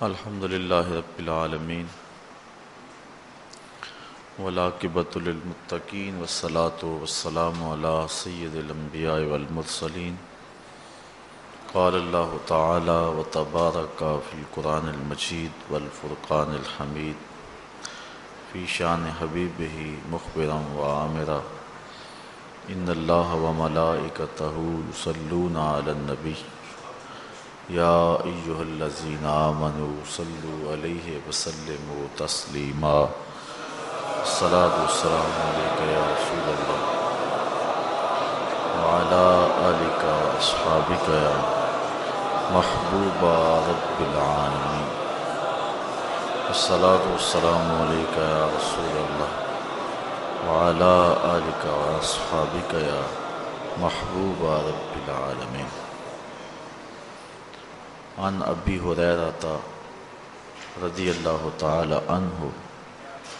الحمد للہ رب العالمین ولاقبۃ المطقین وسلاۃ وسلام علی سید الانبیاء والمرسلین قال اللہ تعالی و تبارک فی القرآن المجید والفرقان الحمید فی شان حبیب ہی مخبرم و عامرہ ان اللہ و ملائکتہ یصلون علی النبی یا ایوہ الذین آمنوا صلو علیہ وسلموا تسلیما الصلاة والسلام علیکہ یا رسول اللہ وعلا آلکہ اصحابکہ یا محبوب رب العالمین الصلاة والسلام علیکہ یا رسول اللہ وعلا آلکہ واصحابکہ یا محبوب رب العالمین عن ابی حریرہ رضی اللہ تعالی عنہ،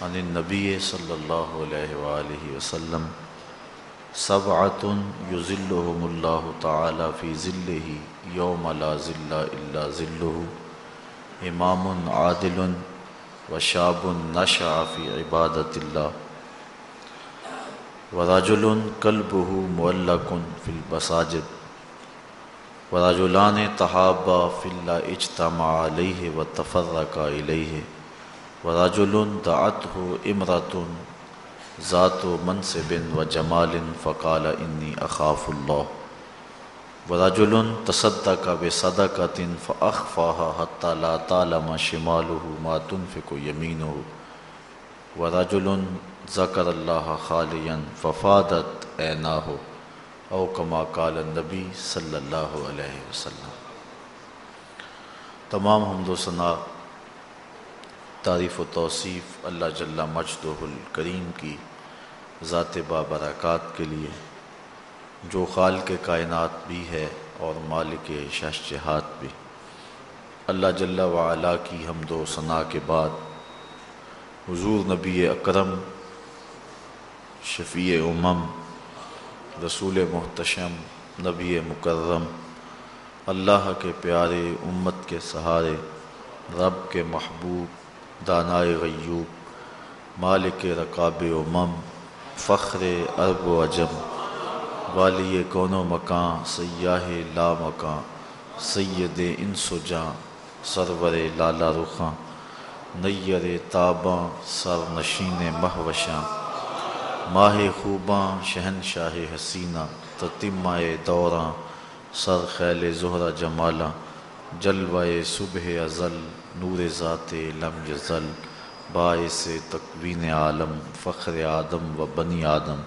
عن النبی صلی اللہ علیہ وآلہ وسلم سبعت یزلہم اللہ تعالی فی ذلہ یوم لا ذل الا ذلہ امام عادل وشاب نشع فی عبادت اللہ ورجل قلبہ معلق فی البساجد۔ وراجلان تحابا فی اجتماع علیہ و تفرقا علیہ وراجل دعته امرۃ ذات و منصب و جمال فقال انی اخاف اللہ وراجل تصدق بصدقۃ فاخفاها حتى لا تعلم شماله ما تنفق يمينه ورجل ذکر اللہ خالیا ففادت عیناہ او کما کال نبی صلی اللہ علیہ وسلم۔ تمام حمد و ثناء تعریف و توصیف اللہ جل مجد الکریم کی ذات بابرکات کے لیے، جو خال کے کائنات بھی ہے اور مالک شہشہات بھی۔ اللہ جل وعلا کی حمد و ثناء کے بعد حضور نبی اکرم، شفیع امم رسول محتشم، نبی مکرم، اللہ کے پیارے امت کے سہارے، رب کے محبوب، دانائے غیوب، مالک رقاب امم، فخر عرب و عجم، والی کون و مکان، سیاہ لا مکان، سید انس و جاں سرور لالا رخاں، نیر تاباں سر نشین مہوشاں۔ ماہ خوباں شہن شاہ حسینہ تتمہ دوراں، سر خیل زہرہ جمالہ جلوائے صبح ازل، نور ذات لم یزل، باعث تقوین عالم، فخر آدم و بنی آدم،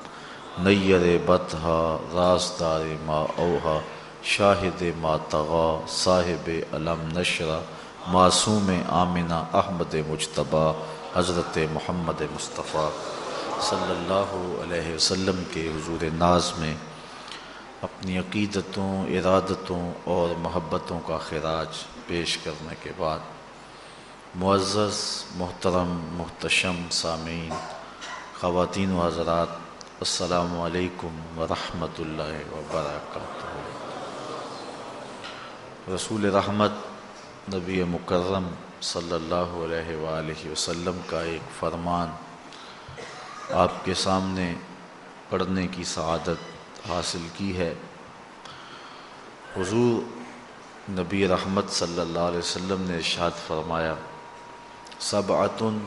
نیر بتہا رازدار ما اوہا، شاہد ما تغا، صاحب علم نشرہ معصوم آمنہ احمد مجتبہ حضرت محمد مصطفیٰ۔ صلی اللہ علیہ وسلم کے حضور ناز میں اپنی عقیدتوں، ارادتوں اور محبتوں کا خراج پیش کرنے کے بعد معزز، محترم، محتشم، سامعین، خواتین و حضرات، السلام علیکم ورحمۃ اللہ وبرکاتہ۔ رسول رحمت نبی مکرم صلی اللہ علیہ وآلہ وسلم کا ایک فرمان آپ کے سامنے پڑھنے کی سعادت حاصل کی ہے۔ حضور نبی رحمت صلی اللہ علیہ وسلم نے ارشاد فرمایا سب عطن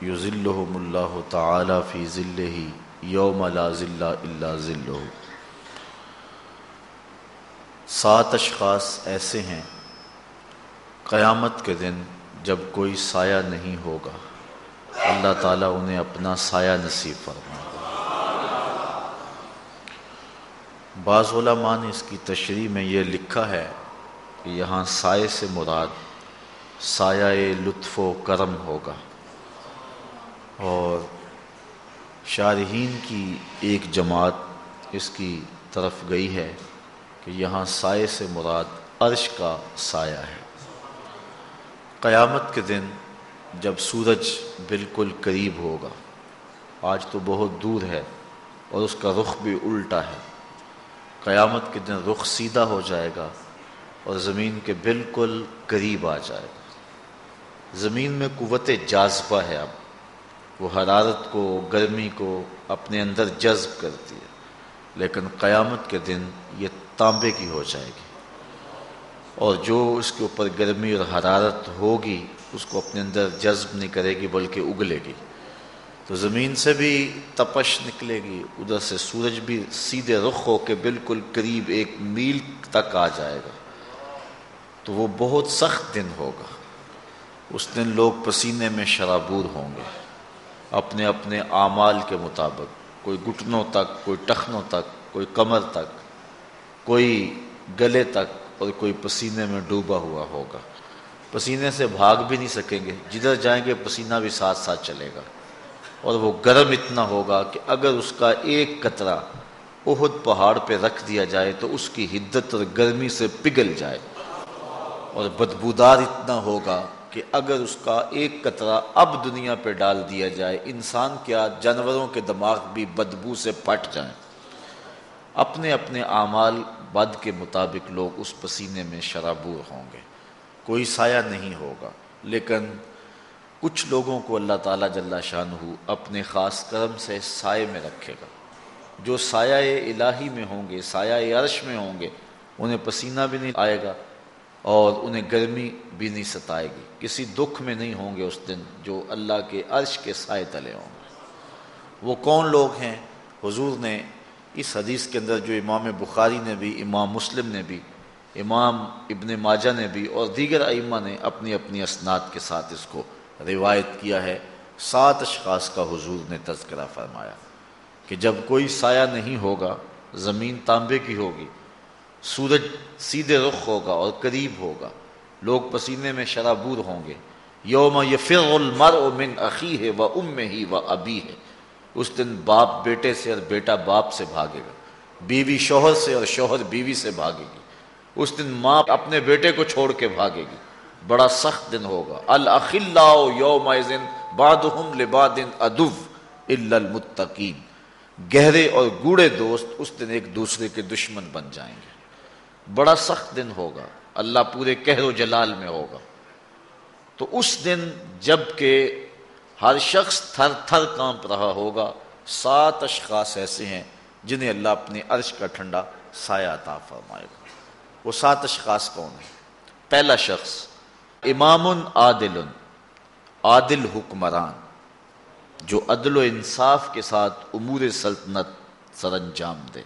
اللہ تعالیٰ فی ذلہ یوم لا ذلہ اللہ ذلہ. سات اشخاص ایسے ہیں قیامت کے دن جب کوئی سایہ نہیں ہوگا۔ اللہ تعالیٰ انہیں اپنا سایہ نصیب فرما بعض علماء نے اس کی تشریح میں یہ لکھا ہے کہ یہاں سائے سے مراد سایہ لطف و کرم ہوگا۔ اور شارحین کی ایک جماعت اس کی طرف گئی ہے کہ یہاں سائے سے مراد عرش کا سایہ ہے۔ قیامت کے دن جب سورج بالکل قریب ہوگا۔ آج تو بہت دور ہے اور اس کا رخ بھی الٹا ہے۔ قیامت کے دن رخ سیدھا ہو جائے گا اور زمین کے بالکل قریب آ جائے گا۔ زمین میں قوت جاذبہ ہے اب۔ وہ حرارت کو، گرمی کو اپنے اندر جذب کرتی ہے۔ لیکن قیامت کے دن یہ تانبے کی ہو جائے گی۔ اور جو اس کے اوپر گرمی اور حرارت ہوگی اس کو اپنے اندر جذب نہیں کرے گی، بلکہ اگلے گی۔ تو زمین سے بھی تپش نکلے گی، ادھر سے سورج بھی سیدھے رخ ہو کے بالکل قریب ایک میل تک آ جائے گا۔ تو وہ بہت سخت دن ہوگا۔ اس دن لوگ پسینے میں شرابور ہوں گے۔ اپنے اپنے اعمال کے مطابق، کوئی گھٹنوں تک، کوئی ٹخنوں تک، کوئی کمر تک، کوئی گلے تک اور کوئی پسینے میں ڈوبا ہوا ہوگا۔ پسینے سے بھاگ بھی نہیں سکیں گے۔ جدھر جائیں گے پسینہ بھی ساتھ ساتھ چلے گا۔ اور وہ گرم اتنا ہوگا کہ اگر اس کا ایک قطرہ احد پہاڑ پہ رکھ دیا جائے تو اس کی حدت اور گرمی سے پگھل جائے۔ اور بدبودار اتنا ہوگا کہ اگر اس کا ایک قطرہ اب دنیا پہ ڈال دیا جائے، انسان کیا جانوروں کے دماغ بھی بدبو سے پٹ جائیں۔ اپنے اپنے اعمال بد کے مطابق لوگ اس پسینے میں شرابور ہوں گے۔ کوئی سایہ نہیں ہوگا۔ لیکن کچھ لوگوں کو اللہ تعالیٰ جل شان ہو اپنے خاص کرم سے سائے میں رکھے گا۔ جو سایہ الہی میں ہوں گے، سایہ عرش میں ہوں گے، انہیں پسینہ بھی نہیں آئے گا اور انہیں گرمی بھی نہیں ستائے گی۔ کسی دکھ میں نہیں ہوں گے اس دن جو اللہ کے عرش کے سائے تلے ہوں گے۔ وہ کون لوگ ہیں؟ حضور نے اس حدیث کے اندر جو امام بخاری نے بھی، امام مسلم نے بھی امام ابن ماجہ نے بھی اور دیگر ائمہ نے اپنی اپنی اسناد کے ساتھ اس کو روایت کیا ہے۔ سات اشخاص کا حضور نے تذکرہ فرمایا کہ جب کوئی سایہ نہیں ہوگا، زمین تانبے کی ہوگی، سورج سیدھے رخ ہوگا اور قریب ہوگا، لوگ پسینے میں شرابور ہوں گے۔ یوم یفر المرء من عقی ہے وہ ام ہی و ابی ہے اس دن باپ بیٹے سے اور بیٹا باپ سے بھاگے گا۔ بیوی شوہر سے اور شوہر بیوی سے بھاگے گی۔ اس دن ماں اپنے بیٹے کو چھوڑ کے بھاگے گی۔ بڑا سخت دن ہوگا۔ الخلاء یوم بعضهم لبعض ادو الا المتقین۔ گہرے اور گوڑے دوست اس دن ایک دوسرے کے دشمن بن جائیں گے۔ بڑا سخت دن ہوگا۔ اللہ پورے کہر و جلال میں ہوگا۔ تو اس دن جبکہ ہر شخص تھر تھر کانپ رہا ہوگا، سات اشخاص ایسے ہیں جنہیں اللہ اپنے عرش کا ٹھنڈا سایہ عطا فرمائے گا۔ وہ سات اشخاص کون ہیں؟ پہلا شخص، امام عادل عادل حکمران، جو عدل و انصاف کے ساتھ امور سلطنت سر انجام دے۔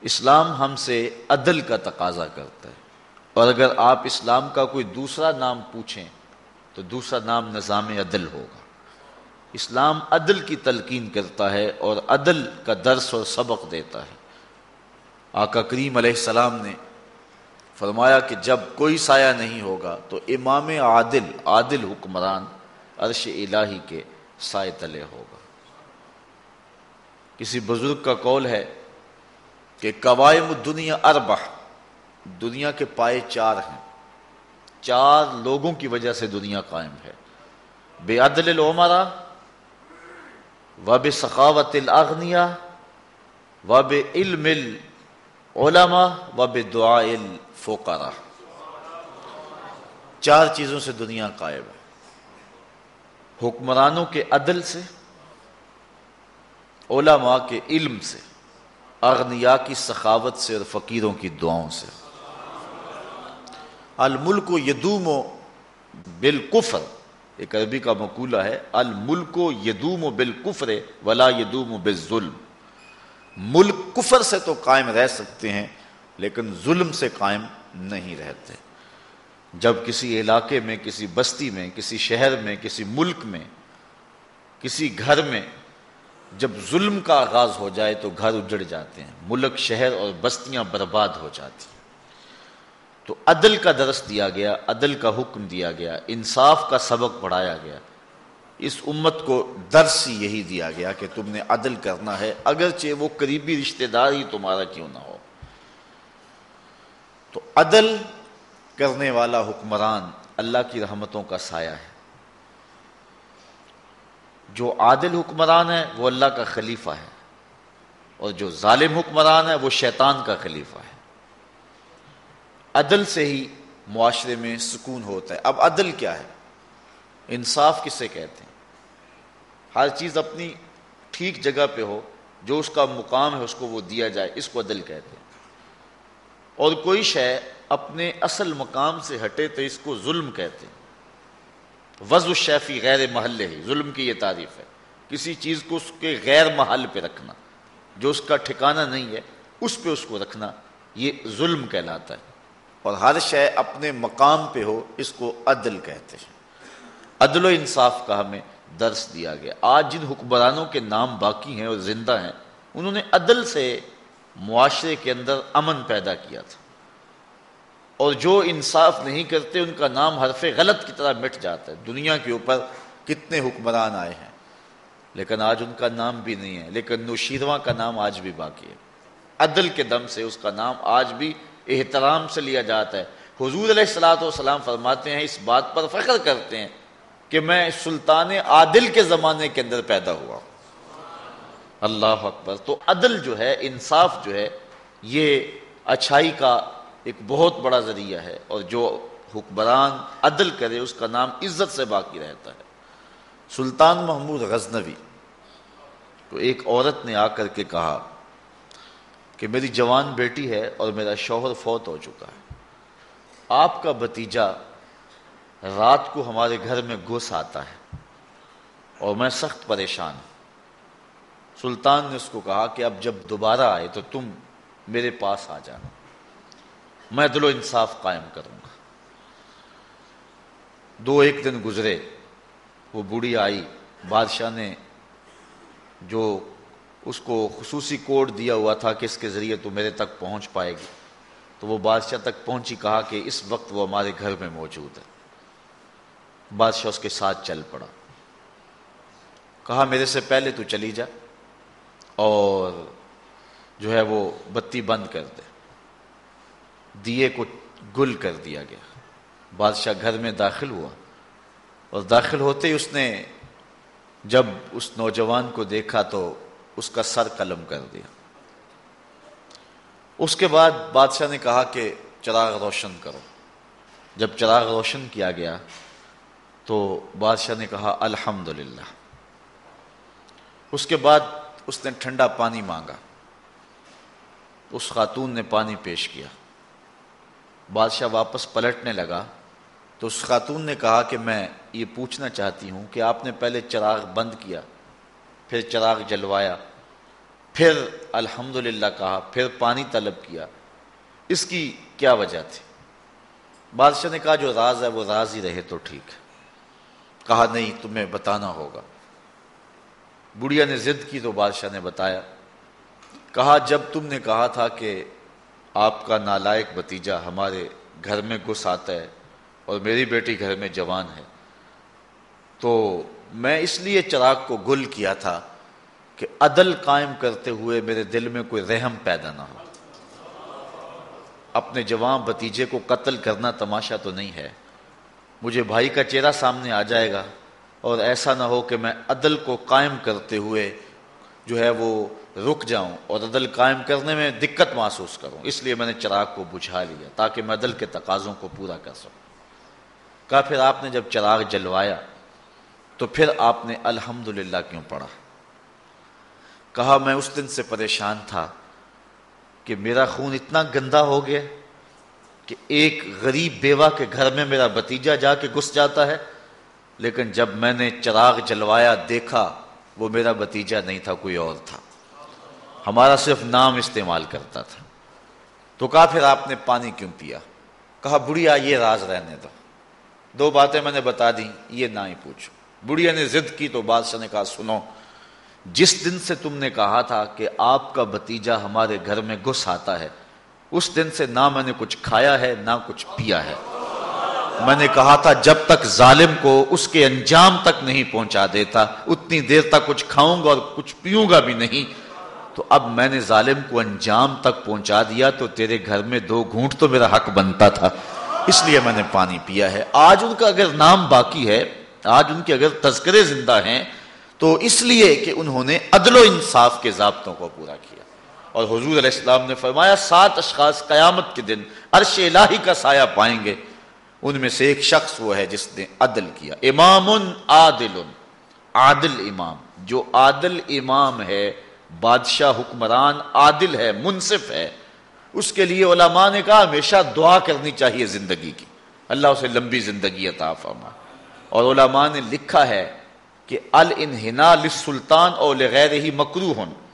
اسلام ہم سے عدل کا تقاضا کرتا ہے۔ اور اگر آپ اسلام کا کوئی دوسرا نام پوچھیں، تو دوسرا نام نظام عدل ہوگا۔ اسلام عدل کی تلقین کرتا ہے اور عدل کا درس اور سبق دیتا ہے۔ آقا کریم علیہ السلام نے فرمایا کہ جب کوئی سایہ نہیں ہوگا تو امام عادل عادل حکمران عرش الہی کے سائے تلے ہوگا۔ کسی بزرگ کا قول ہے کہ قوائم دنیا اربع، دنیا کے پائے چار ہیں۔ چار لوگوں کی وجہ سے دنیا قائم ہے۔ بے عدل العمرا و بے سخاوت الاغنیا و بے علم العلماء و بے دعا چار چیزوں سے دنیا قائب ہے۔ حکمرانوں کے عدل سے، علماء کے علم سے اغنیا کی سخاوت سے اور فقیروں کی دعاؤں سے۔ الملک و یدوم و بالکفر، ایک عربی کا مقولہ ہے، الملک و یدوم و بالکفر ولا یدوم و بالظلم۔ ملک کفر سے تو قائم رہ سکتے ہیں، لیکن ظلم سے قائم نہیں رہتے۔ جب کسی علاقے میں، کسی بستی میں، کسی شہر میں، کسی ملک میں، کسی گھر میں جب ظلم کا آغاز ہو جائے تو گھر اجڑ جاتے ہیں، ملک، شہر اور بستیاں برباد ہو جاتی ہیں۔ تو عدل کا درس دیا گیا، عدل کا حکم دیا گیا، انصاف کا سبق پڑھایا گیا۔ اس امت کو درس یہی دیا گیا کہ تم نے عدل کرنا ہے، اگرچہ وہ قریبی رشتہ دار ہی تمہارا کیوں نہ ہو۔ تو عدل کرنے والا حکمران اللہ کی رحمتوں کا سایہ ہے۔ جو عادل حکمران ہے، وہ اللہ کا خلیفہ ہے۔ اور جو ظالم حکمران ہے، وہ شیطان کا خلیفہ ہے۔ عدل سے ہی معاشرے میں سکون ہوتا ہے۔ اب عدل کیا ہے؟ انصاف کسے کہتے ہیں؟ ہر چیز اپنی ٹھیک جگہ پہ ہو، جو اس کا مقام ہے، اس کو وہ دیا جائے، اس کو عدل کہتے ہیں۔ اور کوئی شے اپنے اصل مقام سے ہٹے تو اس کو ظلم کہتے ہیں۔ وضو شیفی غیر محلے ہی، ظلم کی یہ تعریف ہے۔ کسی چیز کو اس کے غیر محل پہ رکھنا، جو اس کا ٹھکانہ نہیں ہے، اس پہ اس کو رکھنا، یہ ظلم کہلاتا ہے۔ اور ہر شے اپنے مقام پہ ہو، اس کو عدل کہتے ہیں۔ عدل و انصاف کا ہمیں درس دیا گیا۔ آج جن حکمرانوں کے نام باقی ہیں اور زندہ ہیں، انہوں نے عدل سے معاشرے کے اندر امن پیدا کیا تھا۔ اور جو انصاف نہیں کرتے، ان کا نام حرف غلط کی طرح مٹ جاتا ہے۔ دنیا کے اوپر کتنے حکمران آئے ہیں۔ لیکن آج ان کا نام بھی نہیں ہے، لیکن نوشیرواں کا نام آج بھی باقی ہے۔ عدل کے دم سے اس کا نام آج بھی احترام سے لیا جاتا ہے۔ حضور علیہ السلاۃ والسلام فرماتے ہیں، اس بات پر فخر کرتے ہیں کہ میں سلطان عادل کے زمانے کے اندر پیدا ہوا اللہ اکبر۔ تو عدل جو ہے، انصاف جو ہے، یہ اچھائی کا ایک بہت بڑا ذریعہ ہے۔ اور جو حکمران عدل کرے، اس کا نام عزت سے باقی رہتا ہے۔ سلطان محمود غزنوی۔ تو ایک عورت نے آ کر کے کہا کہ میری جوان بیٹی ہے اور میرا شوہر فوت ہو چکا ہے۔ آپ کا بتیجا رات کو ہمارے گھر میں گھس آتا ہے اور میں سخت پریشان ہوں۔ سلطان نے اس کو کہا کہ اب جب دوبارہ آئے تو تم میرے پاس آ جانا۔ میں دل و انصاف قائم کروں گا۔ دو ایک دن گزرے، وہ بوڑھی آئی، بادشاہ نے جو اس کو خصوصی کوڈ دیا ہوا تھا کہ اس کے ذریعے تو میرے تک پہنچ پائے گی، تو وہ بادشاہ تک پہنچی، کہا کہ اس وقت وہ ہمارے گھر میں موجود ہے۔ بادشاہ اس کے ساتھ چل پڑا۔ کہا، میرے سے پہلے تو چلی جا اور جو ہے وہ بتی بند کر دے۔ دیے کو گل کر دیا گیا۔ بادشاہ گھر میں داخل ہوا اور داخل ہوتے ہی اس نے جب اس نوجوان کو دیکھا تو اس کا سر قلم کر دیا۔ اس کے بعد بادشاہ نے کہا کہ چراغ روشن کرو۔ جب چراغ روشن کیا گیا تو بادشاہ نے کہا الحمد اس کے بعد اس نے ٹھنڈا پانی مانگا۔ اس خاتون نے پانی پیش کیا۔ بادشاہ واپس پلٹنے لگا۔ تو اس خاتون نے کہا کہ میں یہ پوچھنا چاہتی ہوں کہ آپ نے پہلے چراغ بند کیا، پھر چراغ جلوایا، پھر الحمد کہا، پھر پانی طلب کیا۔ اس کی کیا وجہ تھی؟ بادشاہ نے کہا، جو راز ہے وہ راز ہی رہے تو ٹھیک۔ ہے کہا، نہیں، تمہیں بتانا ہوگا۔ بڑھیا نے ضد کی تو بادشاہ نے بتایا۔ کہا، جب تم نے کہا تھا کہ آپ کا نالائق بتیجا ہمارے گھر میں گھس آتا ہے اور میری بیٹی گھر میں جوان ہے، تو میں اس لیے چراغ کو گل کیا تھا کہ عدل قائم کرتے ہوئے میرے دل میں کوئی رحم پیدا نہ ہو۔ اپنے جوان بتیجے کو قتل کرنا تماشا تو نہیں ہے۔ مجھے بھائی کا چہرہ سامنے آ جائے گا اور ایسا نہ ہو کہ میں عدل کو قائم کرتے ہوئے جو ہے وہ رک جاؤں اور عدل قائم کرنے میں دقت محسوس کروں۔ اس لیے میں نے چراغ کو بجھا لیا تاکہ میں عدل کے تقاضوں کو پورا کر سکوں۔ کہا پھر آپ نے جب چراغ جلوایا تو پھر آپ نے الحمد کیوں پڑھا؟ کہا میں اس دن سے پریشان تھا کہ میرا خون اتنا گندا ہو گیا کہ ایک غریب بیوہ کے گھر میں میرا بتیجا جا کے گھس جاتا ہے، لیکن جب میں نے چراغ جلوایا، دیکھا، وہ میرا بتیجا نہیں تھا، کوئی اور تھا۔ ہمارا صرف نام استعمال کرتا تھا۔ تو کہا، پھر آپ نے پانی کیوں پیا؟ کہا، بڑھیا، یہ راز رہنے دو۔ دو باتیں میں نے بتا دی یہ نہ ہی پوچھو۔ بڑھیا نے ضد کی تو بادشاہ نے کہا، سنو، جس دن سے تم نے کہا تھا کہ آپ کا بتیجا ہمارے گھر میں گھس آتا ہے اس دن سے نہ میں نے کچھ کھایا ہے، نہ کچھ پیا ہے۔ میں نے کہا تھا، جب تک ظالم کو اس کے انجام تک نہیں پہنچا دیتا، اتنی دیر تک کچھ کھاؤں گا اور کچھ پیوں گا بھی نہیں۔ تو اب میں نے ظالم کو انجام تک پہنچا دیا تو تیرے گھر میں دو گھونٹ تو میرا حق بنتا تھا۔ اس لیے میں نے پانی پیا ہے۔ آج ان کا اگر نام باقی ہے، آج ان کے اگر تذکرے زندہ ہیں، تو اس لیے کہ انہوں نے عدل و انصاف کے ضابطوں کو پورا کیا۔ اور حضور علیہ السلام نے فرمایا، سات اشخاص قیامت کے دن عرش الہی کا سایہ پائیں گے۔ ان میں سے ایک شخص وہ ہے جس نے عدل کیا۔ امام عادل عادل امام۔ جو عادل امام ہے، بادشاہ حکمران عادل ہے، منصف ہے۔ اس کے لیے علماء نے کہا، ہمیشہ دعا کرنی چاہیے زندگی کی۔ اللہ اسے لمبی زندگی عطا فرما۔ اور علماء نے لکھا ہے کہ الانحنا للسلطان اور لغیر ہی مکرو ہن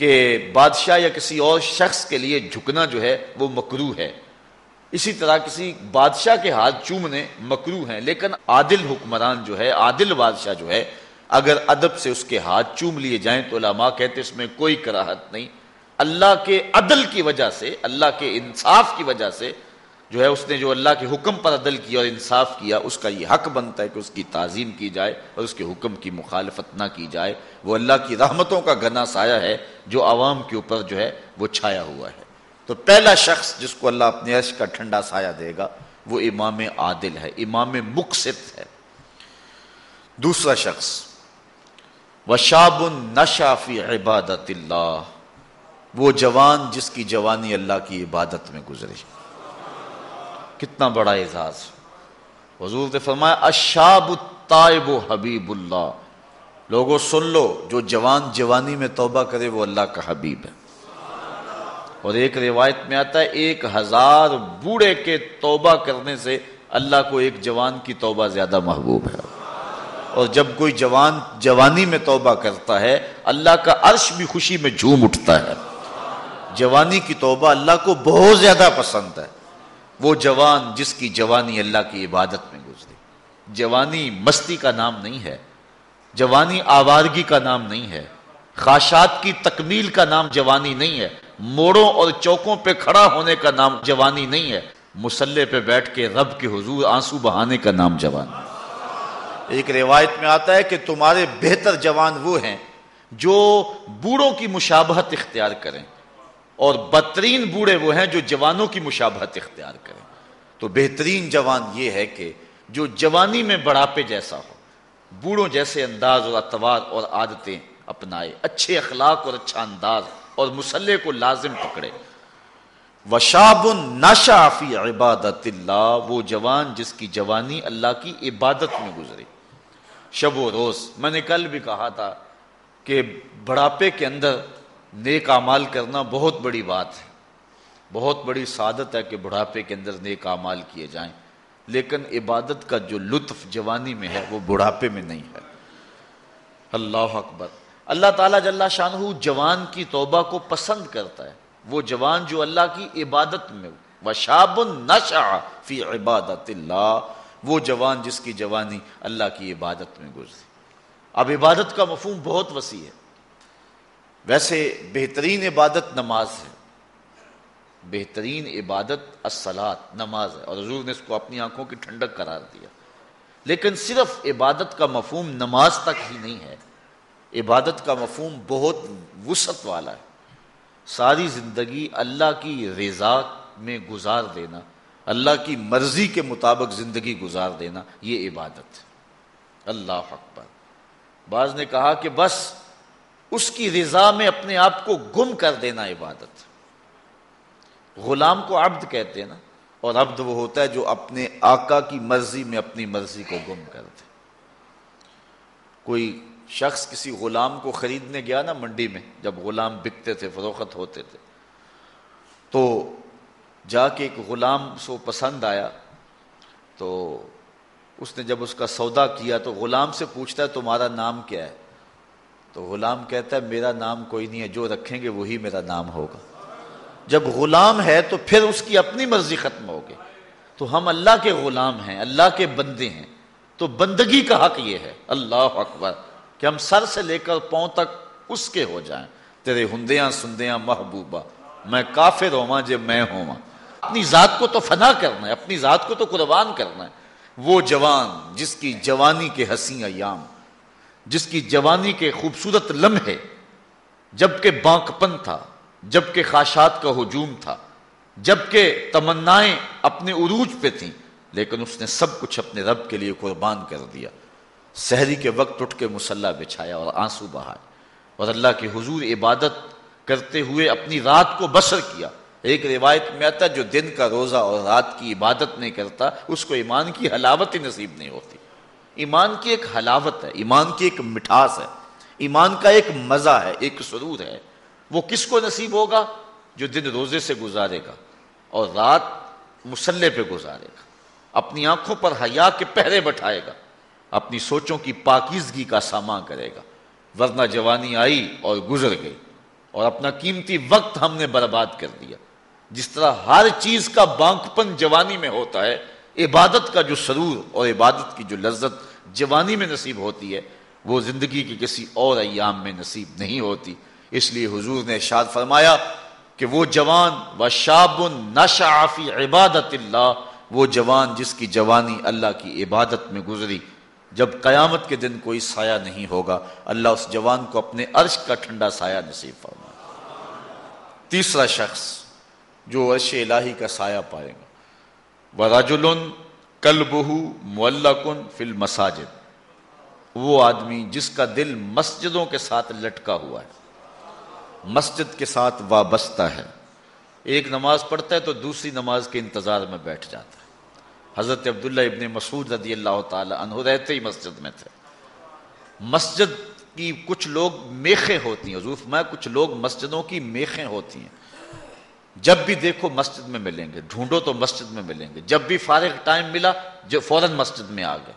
کہ بادشاہ یا کسی اور شخص کے لیے جھکنا جو ہے وہ مکرو ہے۔ اسی طرح کسی بادشاہ کے ہاتھ چومنے مکرو ہیں، لیکن عادل حکمران جو ہے، عادل بادشاہ جو ہے، اگر ادب سے اس کے ہاتھ چوم لیے جائیں تو علماء کہتے اس میں کوئی کراہت نہیں۔ اللہ کے عدل کی وجہ سے، اللہ کے انصاف کی وجہ سے جو ہے، اس نے جو اللہ کے حکم پر عدل کیا اور انصاف کیا، اس کا یہ حق بنتا ہے کہ اس کی تعظیم کی جائے اور اس کے حکم کی مخالفت نہ کی جائے۔ وہ اللہ کی رحمتوں کا گنا سایہ ہے، جو عوام کے اوپر جو ہے وہ چھایا ہوا ہے۔ تو پہلا شخص جس کو اللہ اپنے عرش کا ٹھنڈا سایہ دے گا، وہ امام عادل ہے، امام مقصد ہے۔ دوسرا شخص، وشاب نشافی عبادت اللہ۔ وہ جوان جس کی جوانی اللہ کی عبادت میں گزری۔ کتنا بڑا اعزاز۔ حضور نے فرمایا اشاب الطائب حبیب اللہ۔ لوگوں، سن لو، جو جوان جوانی میں توبہ کرے، وہ اللہ کا حبیب ہے۔ اور ایک روایت میں آتا ہے، ایک ہزار بوڑھے کے توبہ کرنے سے اللہ کو ایک جوان کی توبہ زیادہ محبوب ہے۔ اور جب کوئی جوان جوانی میں توبہ کرتا ہے، اللہ کا عرش بھی خوشی میں جھوم اٹھتا ہے۔ جوانی کی توبہ اللہ کو بہت زیادہ پسند ہے۔ وہ جوان جس کی جوانی اللہ کی عبادت میں گزری۔ جوانی مستی کا نام نہیں ہے جوانی آوارگی کا نام نہیں ہے خاشات کی تکمیل کا نام جوانی نہیں ہے، موڑوں اور چوکوں پہ کھڑا ہونے کا نام جوانی نہیں ہے۔ مسلح پہ بیٹھ کے رب کے حضور آنسو بہانے کا نام جوانی۔ ایک روایت میں آتا ہے کہ تمہارے بہتر جوان وہ ہیں جو بوڑھوں کی مشابہت اختیار کریں اور بدترین بوڑھے وہ ہیں جو جوانوں کی مشابہت اختیار کریں۔ تو بہترین جوان یہ ہے کہ جو جوانی میں بڑھاپے جیسا ہو بوڑھوں جیسے انداز اور اتوار اور عادتیں اپنائے، اچھے اخلاق اور اچھا انداز اور مسلح کو لازم پکڑے۔ وشاب نشا فی عبادت اللہ وہ جوان جس کی جوانی اللہ کی عبادت میں گزری شب و روز، میں نے کل بھی کہا تھا کہ بڑھاپے کے اندر نیک اعمال کرنا بہت بڑی بات ہے۔ بہت بڑی سعادت ہے کہ بڑھاپے کے اندر نیک اعمال کیے جائیں۔ لیکن عبادت کا جو لطف جوانی میں ہے وہ بڑھاپے میں نہیں ہے۔ اللہ اکبر۔ اللہ تعالیٰ جل شاہ جوان کی توبہ کو پسند کرتا ہے۔ وہ جوان جو اللہ کی عبادت میں وشاب نشا فی عبادت اللہ۔ وہ جوان جس کی جوانی اللہ کی عبادت میں گزری۔ اب عبادت کا مفہوم بہت وسیع ہے۔ ویسے بہترین عبادت نماز ہے۔ بہترین عبادت السلات نماز ہے اور حضور نے اس کو اپنی آنکھوں کی ٹھنڈک قرار دیا۔ لیکن صرف عبادت کا مفہوم نماز تک ہی نہیں ہے، عبادت کا مفہوم بہت وسعت والا ہے۔ ساری زندگی اللہ کی رضا میں گزار دینا، اللہ کی مرضی کے مطابق زندگی گزار دینا، یہ عبادت ہے۔ اللہ اکبر۔ بعض نے کہا کہ بس اس کی رضا میں اپنے آپ کو گم کر دینا عبادت۔ غلام کو عبد کہتے ہیں نا، اور عبد وہ ہوتا ہے جو اپنے آقا کی مرضی میں اپنی مرضی کو گم کر دے کوئی شخص کسی غلام کو خریدنے گیا نا منڈی میں، جب غلام بکتے تھے، فروخت ہوتے تھے، تو جا کے ایک غلام سو پسند آیا، تو اس نے جب اس کا سودا کیا تو غلام سے پوچھتا ہے، تمہارا نام کیا ہے؟ تو غلام کہتا ہے، میرا نام کوئی نہیں ہے، جو رکھیں گے وہی میرا نام ہوگا۔ جب غلام ہے تو پھر اس کی اپنی مرضی ختم ہوگی تو ہم اللہ کے غلام ہیں، اللہ کے بندے ہیں۔ تو بندگی کا حق یہ ہے۔ اللہ اکبر۔ کہ ہم سر سے لے کر پاؤں تک اس کے ہو جائیں۔ تیرے ہندیاں سندیاں محبوبہ۔ میں کافر ہوا جب میں ہوا اپنی ذات کو تو فنا کرنا ہے، اپنی ذات کو تو قربان کرنا ہے۔ وہ جوان جس کی جوانی کے حسین ایام جس کی جوانی کے خوبصورت لمحے، جبکہ بانکپن تھا۔ جبکہ خاشات کا ہجوم تھا جبکہ تمنائیں اپنے عروج پہ تھیں، لیکن اس نے سب کچھ اپنے رب کے لیے قربان کر دیا۔ سحری کے وقت اٹھ کے مسلح بچھایا اور آنسو بہائے اور اللہ کے حضور عبادت کرتے ہوئے اپنی رات کو بسر کیا۔ ایک روایت میں آتا ہے، جو دن کا روزہ اور رات کی عبادت نہیں کرتا، اس کو ایمان کی حلاوت ہی نصیب نہیں ہوتی۔ ایمان کی ایک حلاوت ہے، ایمان کی ایک مٹھاس ہے۔ ایمان کا ایک مزہ ہے، ایک سرور ہے۔ وہ کس کو نصیب ہوگا؟ جو دن روزے سے گزارے گا اور رات مسلح پہ گزارے گا، اپنی آنکھوں پر حیا کے پہرے بٹھائے گا، اپنی سوچوں کی پاکیزگی کا سامان کرے گا۔ ورنہ جوانی آئی اور گزر گئی اور اپنا قیمتی وقت ہم نے برباد کر دیا۔ جس طرح ہر چیز کا بانک پن جوانی میں ہوتا ہے، عبادت کا جو سرور اور عبادت کی جو لذت جوانی میں نصیب ہوتی ہے، وہ زندگی کی کسی اور ایام میں نصیب نہیں ہوتی۔ اس لیے حضور نے ارشاد فرمایا کہ وہ جوان و شاب نشافی عبادت اللہ، وہ جوان جس کی جوانی اللہ کی عبادت میں گزری۔ جب قیامت کے دن کوئی سایہ نہیں ہوگا، اللہ اس جوان کو اپنے عرش کا ٹھنڈا سایہ نصیب فرما تیسرا شخص جو عرش الہی کا سایہ پائے گا وراجل کلبہ معلقن فی المساجد۔ وہ آدمی جس کا دل مسجدوں کے ساتھ لٹکا ہوا ہے۔ مسجد کے ساتھ وابستہ ہے۔ ایک نماز پڑھتا ہے تو دوسری نماز کے انتظار میں بیٹھ جاتا ہے۔ حضرت عبداللہ ابن مسعود رضی اللہ تعالی عنہ رہتے ہی مسجد میں تھے۔ مسجد کی کچھ لوگ میخیں ہوتی ہیں۔ حضور میں کچھ لوگ مسجدوں کی میخیں ہوتی ہیں۔ جب بھی دیکھو مسجد میں ملیں گے، ڈھونڈو تو مسجد میں ملیں گے۔ جب بھی فارغ ٹائم ملا، جو فوراً مسجد میں آ گئے۔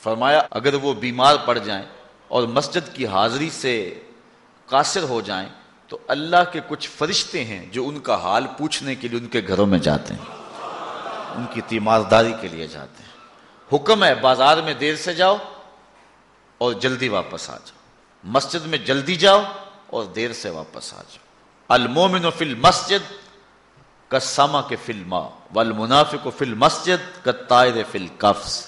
فرمایا اگر وہ بیمار پڑ جائیں اور مسجد کی حاضری سے قاصر ہو جائیں تو اللہ کے کچھ فرشتے ہیں جو ان کا حال پوچھنے کے لیے ان کے گھروں میں جاتے ہیں، ان کی تیمارداری کے لیے جاتے ہیں۔ حکم ہے، بازار میں دیر سے جاؤ اور جلدی واپس آ جاؤ۔ مسجد میں جلدی جاؤ اور دیر سے واپس آ جاؤ۔ المومن فی المسجد کا سما کے فلما والمنافق فی المسجد کا طائر فی القفص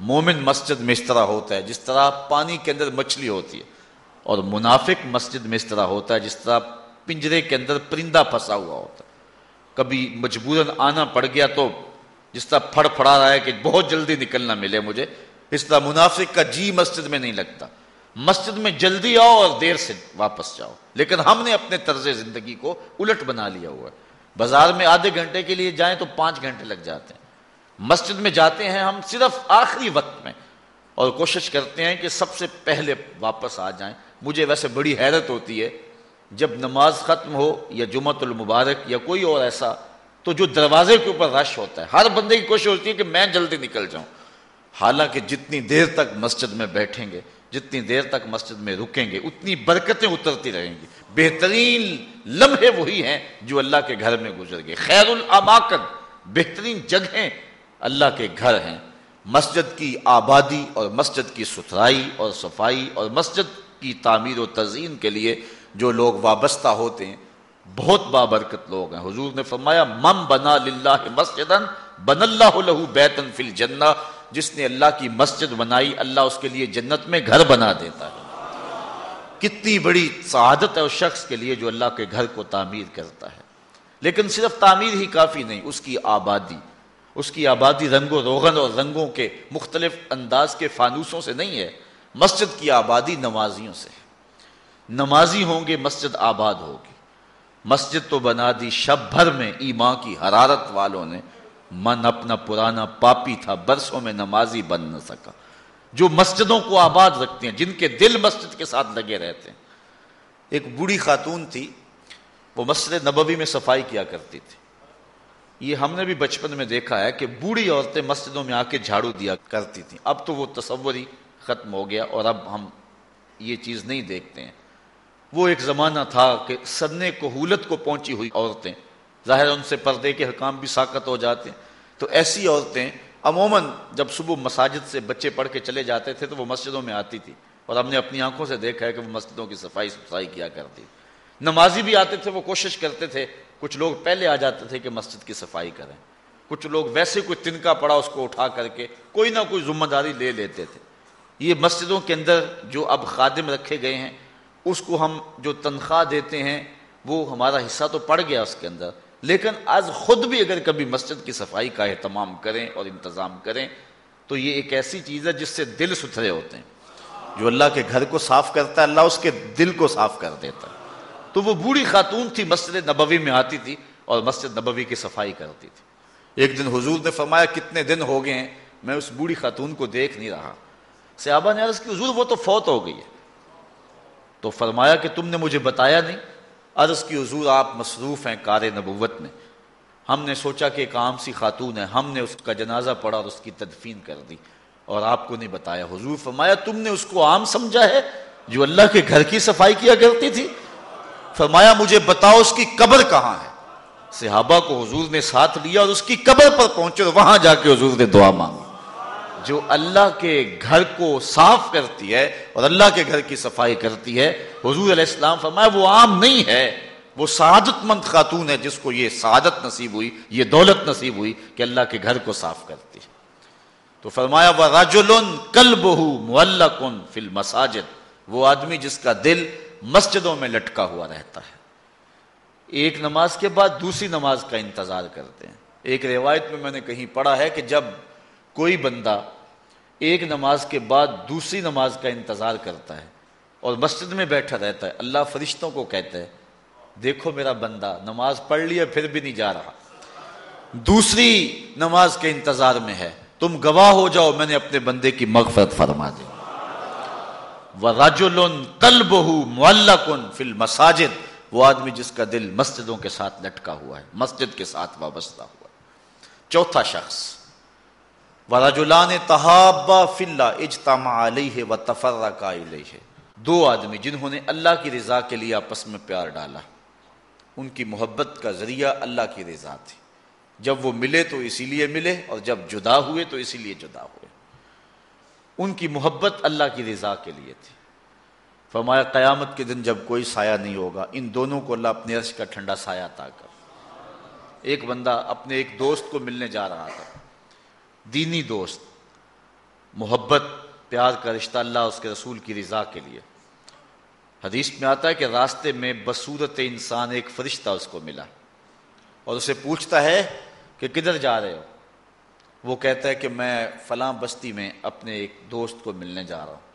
مومن مسجد میں اس طرح ہوتا ہے، جس طرح پانی کے اندر مچھلی ہوتی ہے۔ اور منافق مسجد میں اس طرح ہوتا ہے جس طرح پنجرے کے اندر پرندہ پھنسا ہوا ہوتا ہے۔ کبھی مجبوراً آنا پڑ گیا تو جس طرح پھڑ پھڑا رہا ہے کہ بہت جلدی نکلنا ملے مجھے، اس طرح منافق کا جی مسجد میں نہیں لگتا۔ مسجد میں جلدی آؤ اور دیر سے واپس جاؤ۔ لیکن ہم نے اپنے طرز زندگی کو الٹ بنا لیا ہوا ہے۔ بازار میں آدھے گھنٹے کے لیے جائیں تو پانچ گھنٹے لگ جاتے ہیں۔ مسجد میں جاتے ہیں ہم صرف آخری وقت میں اور کوشش کرتے ہیں کہ سب سے پہلے واپس آ جائیں۔ مجھے ویسے بڑی حیرت ہوتی ہے جب نماز ختم ہو یا جمعت المبارک یا کوئی اور ایسا، تو جو دروازے کے اوپر رش ہوتا ہے، ہر بندے کی کوشش ہوتی ہے کہ میں جلدی نکل جاؤں۔ حالانکہ جتنی دیر تک مسجد میں بیٹھیں گے، جتنی دیر تک مسجد میں رکیں گے، اتنی برکتیں اترتی رہیں گی۔ بہترین لمحے وہی ہیں جو اللہ کے گھر میں گزر گئے۔ خیر الاماکن بہترین جگہیں اللہ کے گھر ہیں۔ مسجد کی آبادی اور مسجد کی ستھرائی اور صفائی اور مسجد کی تعمیر و تزئین کے لیے جو لوگ وابستہ ہوتے ہیں، بہت بابرکت لوگ ہیں۔ حضور نے فرمایا مم بنا للہ مسجد بن اللہ لہو بیتن فی الجنہ جس نے اللہ کی مسجد بنائی، اللہ اس کے لیے جنت میں گھر بنا دیتا ہے۔ کتنی بڑی سعادت ہے اس شخص کے لیے جو اللہ کے گھر کو تعمیر کرتا ہے۔ لیکن صرف تعمیر ہی کافی نہیں، اس کی آبادی، اس کی آبادی رنگ و روغن اور رنگوں کے مختلف انداز کے فانوسوں سے نہیں ہے۔ مسجد کی آبادی نمازیوں سے نمازی ہوں گے، مسجد آباد ہوگی۔ مسجد تو بنا دی شب بھر میں ایمان کی حرارت والوں نے۔ من اپنا پرانا پاپی تھا، برسوں میں نمازی بن نہ سکا۔ جو مسجدوں کو آباد رکھتے ہیں، جن کے دل مسجد کے ساتھ لگے رہتے ہیں۔ ایک بوڑھی خاتون تھی، وہ مسجد نبوی میں صفائی کیا کرتی تھی۔ یہ ہم نے بھی بچپن میں دیکھا ہے کہ بوڑھی عورتیں مسجدوں میں آ کے جھاڑو دیا کرتی تھیں۔ اب تو وہ تصور ہی ختم ہو گیا اور اب ہم یہ چیز نہیں دیکھتے ہیں۔ وہ ایک زمانہ تھا کہ سدنے کو کو پہنچی ہوئی عورتیں۔ ظاہر ان سے پردے کے حکام بھی ساکت ہو جاتے ہیں۔ تو ایسی عورتیں، عموماً جب صبح مساجد سے بچے پڑھ کے چلے جاتے تھے تو وہ مسجدوں میں آتی تھی۔ اور ہم نے اپنی آنکھوں سے دیکھا ہے کہ وہ مسجدوں کی صفائی ستھرائی کیا کرتی۔ نمازی بھی آتے تھے، وہ کوشش کرتے تھے۔ کچھ لوگ پہلے آ جاتے تھے کہ مسجد کی صفائی کریں۔ کچھ لوگ ویسے کوئی تنکا پڑا اس کو اٹھا کر کے، کوئی نہ کوئی ذمہ داری لے لیتے تھے۔ یہ مسجدوں کے اندر جو اب خادم رکھے گئے ہیں، اس کو ہم جو تنخواہ دیتے ہیں، وہ ہمارا حصہ تو پڑ گیا اس کے اندر۔ لیکن آج خود بھی اگر کبھی مسجد کی صفائی کا اہتمام کریں اور انتظام کریں، تو یہ ایک ایسی چیز ہے جس سے دل ستھرے ہوتے ہیں۔ جو اللہ کے گھر کو صاف کرتا ہے، اللہ اس کے دل کو صاف کر دیتا ہے۔ تو وہ بوڑھی خاتون تھی، مسجد نبوی میں آتی تھی اور مسجد نبوی کی صفائی کرتی تھی۔ ایک دن حضور نے فرمایا، کتنے دن ہو گئے ہیں، میں اس بوڑھی خاتون کو دیکھ نہیں رہا۔ صحابہ نے عرض کی، حضور، وہ تو فوت ہو گئی ہے۔ تو فرمایا کہ تم نے مجھے بتایا نہیں۔ عرض کی، حضور، آپ مصروف ہیں کار نبوت میں۔ ہم نے سوچا کہ ایک عام سی خاتون ہے۔ ہم نے اس کا جنازہ پڑھا اور اس کی تدفین کر دی اور آپ کو نہیں بتایا۔ حضور فرمایا، تم نے اس کو عام سمجھا ہے۔ جو اللہ کے گھر کی صفائی کیا کرتی تھی۔ فرمایا، مجھے بتاؤ اس کی قبر کہاں ہے۔ صحابہ کو حضور نے ساتھ لیا اور اس کی قبر پر پہنچے اور وہاں جا کے حضور نے دعا مانگی۔ جو اللہ کے گھر کو صاف کرتی ہے اور اللہ کے گھر کی صفائی کرتی ہے، حضور علیہ السلام فرمایا، وہ عام نہیں ہے، وہ سعادت مند خاتون ہے جس کو یہ سعادت نصیب ہوئی، یہ دولت نصیب ہوئی کہ اللہ کے گھر کو صاف کرتی ہے۔ تو فرمایا وہ راجل کل بہو ملکن فل مساجد وہ آدمی جس کا دل مسجدوں میں لٹکا ہوا رہتا ہے۔ ایک نماز کے بعد دوسری نماز کا انتظار کرتے ہیں۔ ایک روایت میں میں نے کہیں پڑھا ہے کہ جب کوئی بندہ ایک نماز کے بعد دوسری نماز کا انتظار کرتا ہے اور مسجد میں بیٹھا رہتا ہے، اللہ فرشتوں کو کہتا ہے، دیکھو میرا بندہ، نماز پڑھ لیا، پھر بھی نہیں جا رہا۔ دوسری نماز کے انتظار میں ہے۔ تم گواہ ہو جاؤ، میں نے اپنے بندے کی مغفرت فرما دی۔ مساجد وہ آدمی جس کا دل مسجدوں کے ساتھ لٹکا ہوا ہے، مسجد کے ساتھ وابستہ ہوا ہے۔ چوتھا شخص۔ تحابا اجتماع علیہ و تفرقا الیہ دو آدمی جنہوں نے اللہ کی رضا کے لیے آپس میں پیار ڈالا۔ ان کی محبت کا ذریعہ اللہ کی رضا تھی۔ جب وہ ملے تو اسی لیے ملے اور جب جدا ہوئے تو اسی لیے جدا ہوئے۔ ان کی محبت اللہ کی رضا کے لیے تھی۔ فرمایا، قیامت کے دن جب کوئی سایہ نہیں ہوگا، ان دونوں کو اللہ اپنے عرش کا ٹھنڈا سایہ عطا کر۔ ایک بندہ اپنے ایک دوست کو ملنے جا رہا تھا۔ دینی دوست، محبت، پیار کا رشتہ اللہ اس کے رسول کی رضا کے لیے۔ حدیث میں آتا ہے کہ راستے میں بصورت انسان ایک فرشتہ اس کو ملا۔ اور اسے پوچھتا ہے کہ کدھر جا رہے ہو؟ وہ کہتا ہے کہ میں فلاں بستی میں اپنے ایک دوست کو ملنے جا رہا ہوں۔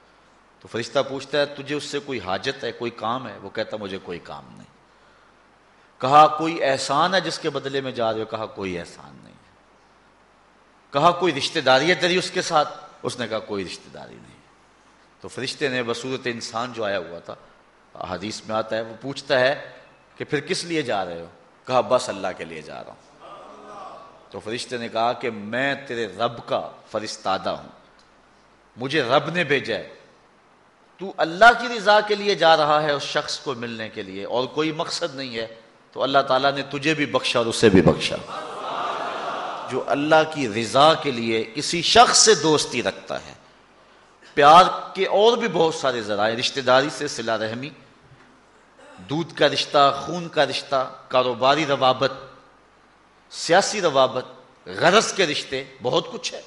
تو فرشتہ پوچھتا ہے، تجھے اس سے کوئی حاجت ہے، کوئی کام ہے؟ وہ کہتا مجھے کوئی کام نہیں۔ کہا، کوئی احسان ہے جس کے بدلے میں جا رہے ہو؟ کہا، کوئی احسان نہیں۔ کہا کوئی رشتہ داری ہے تیری اس کے ساتھ؟ اس نے کہا کوئی رشتہ داری نہیں۔ تو فرشتے نے بصورت انسان جو آیا ہوا تھا، حدیث میں آتا ہے، وہ پوچھتا ہے کہ پھر کس لیے جا رہے ہو؟ کہا بس اللہ کے لیے جا رہا ہوں۔ تو فرشتے نے کہا کہ میں تیرے رب کا فرستادہ ہوں۔ مجھے رب نے بھیجا ہے۔ تو اللہ کی رضا کے لیے جا رہا ہے اس شخص کو ملنے کے لیے، اور کوئی مقصد نہیں ہے۔ تو اللہ تعالیٰ نے تجھے بھی بخشا اور اسے بھی بخشا۔ جو اللہ کی رضا کے لیے کسی شخص سے دوستی رکھتا ہے۔ پیار کے اور بھی بہت سارے ذرائع، رشتہ داری سے صلہ رحمی، دودھ کا رشتہ، خون کا رشتہ، کاروباری روابط، سیاسی روابط، غرض کے رشتے، بہت کچھ ہے۔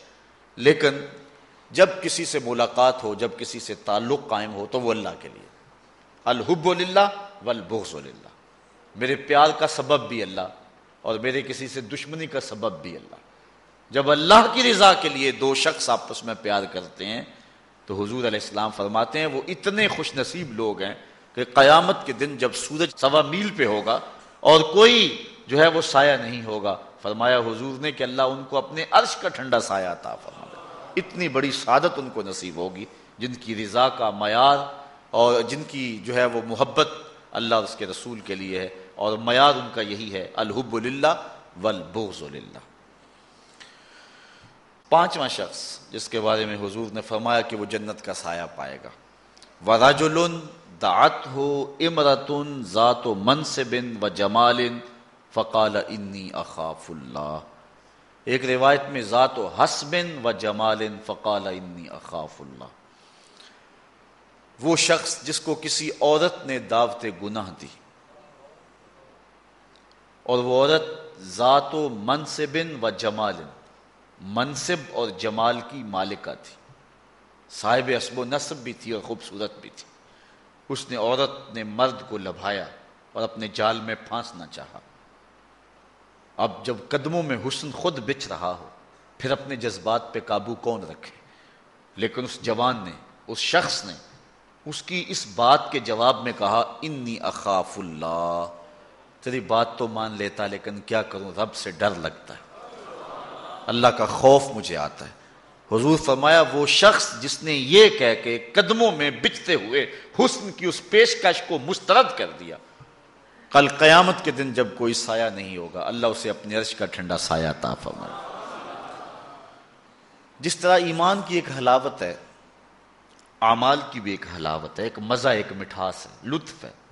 لیکن جب کسی سے ملاقات ہو، جب کسی سے تعلق قائم ہو، تو وہ اللہ کے لیے۔ الحب اللہ والبغض للہ۔ میرے پیار کا سبب بھی اللہ۔ اور میرے کسی سے دشمنی کا سبب بھی اللہ۔ جب اللہ کی رضا کے لیے دو شخص آپس میں پیار کرتے ہیں، تو حضور علیہ السلام فرماتے ہیں، وہ اتنے خوش نصیب لوگ ہیں کہ قیامت کے دن جب سورج سوا میل پہ ہوگا اور کوئی جو ہے وہ سایہ نہیں ہوگا۔ فرمایا حضور نے کہ اللہ ان کو اپنے عرش کا ٹھنڈا سایہ عطا فرما دے۔ اتنی بڑی سعادت ان کو نصیب ہوگی، جن کی رضا کا معیار اور جن کی جو ہے وہ محبت اللہ اس کے رسول کے لیے ہے۔ اور معیار ان کا یہی ہے، الحب للہ والبغض للہ۔ پانچواں شخص جس کے بارے میں حضور نے فرمایا کہ وہ جنت کا سایہ پائے گا۔ وراجل دعت ہو امرتن ذات و منصب و جمال فقال انی اخاف اللہ۔ ایک روایت میں ذات و حسب و جمال فقال انی اخاف اللہ۔ وہ شخص جس کو کسی عورت نے دعوت گناہ دی۔ اور وہ عورت ذات و منصب و جمال منصب اور جمال کی مالکہ تھی۔ صاحب اسب و نصب بھی تھی اور خوبصورت بھی تھی۔ اس نے عورت نے مرد کو لبھایا اور اپنے جال میں پھانسنا چاہا۔ اب جب قدموں میں حسن خود بچ رہا ہو، پھر اپنے جذبات پہ قابو کون رکھے؟ لیکن اس جوان نے، اس شخص نے اس کی اس بات کے جواب میں کہا، انی اخاف اللہ تیری بات تو مان لیتا لیکن کیا کروں؟ رب سے ڈر لگتا ہے۔ اللہ کا خوف مجھے آتا ہے۔ حضور فرمایا، وہ شخص جس نے یہ کہہ کے قدموں میں بچتے ہوئے حسن کی اس پیشکش کو مسترد کر دیا۔ کل قیامت کے دن جب کوئی سایہ نہیں ہوگا، اللہ اسے اپنے عرش کا ٹھنڈا سایہ تا فرمایا جس طرح ایمان کی ایک حلاوت ہے، اعمال کی بھی ایک حلاوت ہے، ایک مزہ، ایک مٹھاس ہے، لطف ہے۔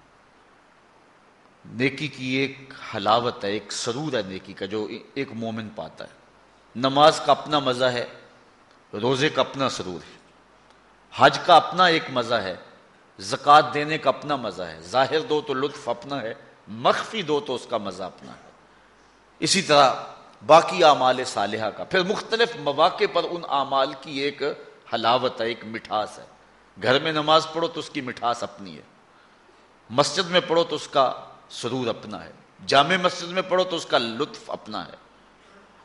نیکی کی ایک حلاوت ہے، ایک سرور ہے نیکی کا، جو ایک مومن پاتا ہے۔ نماز کا اپنا مزہ ہے، روزے کا اپنا سرور ہے۔ حج کا اپنا ایک مزہ ہے، زکوٰۃ دینے کا اپنا مزہ ہے۔ ظاہر دو تو لطف اپنا ہے، مخفی دو تو اس کا مزہ اپنا ہے۔ اسی طرح باقی اعمال صالحہ کا۔ پھر مختلف مواقع پر ان اعمال کی ایک حلاوت ہے، ایک مٹھاس ہے۔ گھر میں نماز پڑھو تو اس کی مٹھاس اپنی ہے۔ مسجد میں پڑھو تو اس کا سرور اپنا ہے۔ جامع مسجد میں پڑھو تو اس کا لطف اپنا ہے۔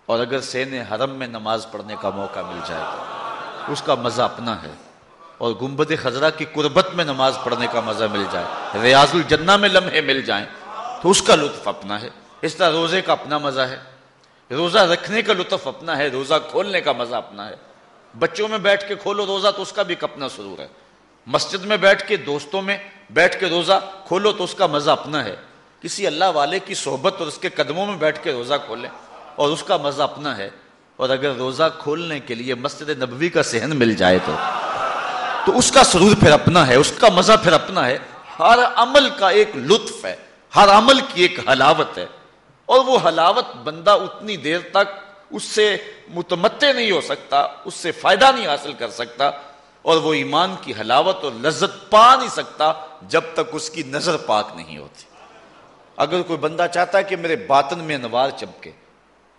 اور اگر سین حرم میں نماز پڑھنے کا موقع مل جائے تو اس کا مزہ اپنا ہے۔ اور گنبد خزرہ کی قربت میں نماز پڑھنے کا مزہ مل جائے۔ ریاض الجنہ میں لمحے مل جائیں تو اس کا لطف اپنا ہے۔ اس طرح روزے کا اپنا مزہ ہے۔ روزہ رکھنے کا لطف اپنا ہے۔ روزہ کھولنے کا مزہ اپنا ہے۔ بچوں میں بیٹھ کے کھولو روزہ تو اس کا بھی اپنا سرور ہے۔ مسجد میں بیٹھ کے دوستوں میں بیٹھ کے روزہ کھولو تو اس کا مزہ اپنا ہے۔ کسی اللہ والے کی صحبت اور اس کے قدموں میں بیٹھ کے روزہ کھولیں اور اس کا مزہ اپنا ہے اور اگر روزہ کھولنے کے لیے مسجد نبوی کا سہن مل جائے تو تو اس کا سرور پھر اپنا ہے، اس کا مزہ پھر اپنا ہے۔ ہر عمل کا ایک لطف ہے، ہر عمل کی ایک حلاوت ہے۔ اور وہ حلاوت بندہ اتنی دیر تک اس سے متمتع نہیں ہو سکتا، اس سے فائدہ نہیں حاصل کر سکتا اور وہ ایمان کی حلاوت اور لذت پا نہیں سکتا جب تک اس کی نظر پاک نہیں ہوتی۔ اگر کوئی بندہ چاہتا ہے کہ میرے باطن میں انوار چمکے،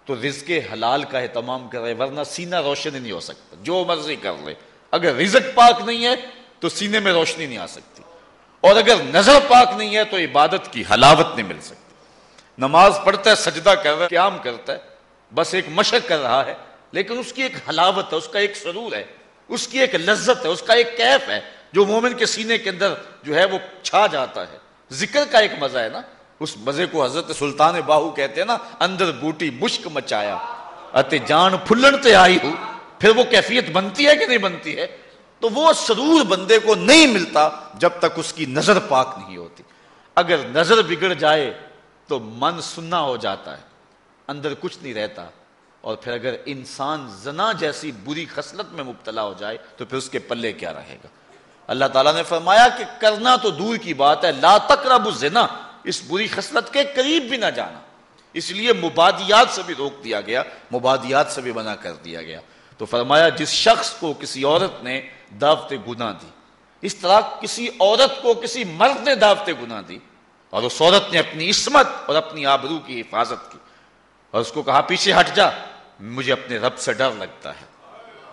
تو رزق حلال کا اہتمام کرے، ورنہ سینہ روشن نہیں ہو سکتا، جو مرضی کر لے۔ اگر رزق پاک نہیں ہے، تو سینے میں روشنی نہیں آ سکتی۔ اور اگر نظر پاک نہیں ہے، تو عبادت کی حلاوت نہیں مل سکتی۔ نماز پڑھتا ہے، سجدہ کر رہا ہے، قیام کرتا ہے، بس ایک مشق کر رہا ہے، لیکن اس کی ایک حلاوت ہے، اس کا ایک سرور ہے، اس کی ایک لذت ہے، اس کا ایک کیف ہے، جو مومن کے سینے کے اندر جو ہے، وہ چھا جاتا ہے۔ ذکر کا ایک مزہ ہے نا؟ اس مزے کو حضرت سلطان باہو کہتے ہیں نا، اندر بوٹی مشک مچایا، اتے جان پھلن تے آئی ہو۔ پھر وہ کیفیت بنتی ہے کہ نہیں بنتی ہے؟ تو وہ سرور بندے کو نہیں ملتا جب تک اس کی نظر پاک نہیں ہوتی۔ اگر نظر بگڑ جائے تو من سننا ہو جاتا ہے، اندر کچھ نہیں رہتا۔ اور پھر اگر انسان زنا جیسی بری خصلت میں مبتلا ہو جائے تو پھر اس کے پلے کیا رہے گا؟ اللہ تعالیٰ نے فرمایا کہ کرنا تو دور کی بات ہے، لا تقرب الزنا۔ اس بری خصلت کے قریب بھی نہ جانا۔ اس لیے مبادیات سے بھی روک دیا گیا، مبادیات سے بھی منع کر دیا گیا۔ تو فرمایا، جس شخص کو کسی عورت نے دعوت گناہ دی، اس طرح کسی عورت کو کسی مرد نے دعوت گناہ دی اور اس عورت نے اپنی عصمت اور اپنی آبرو کی حفاظت کی اور اس کو کہا، پیچھے ہٹ جا، مجھے اپنے رب سے ڈر لگتا ہے۔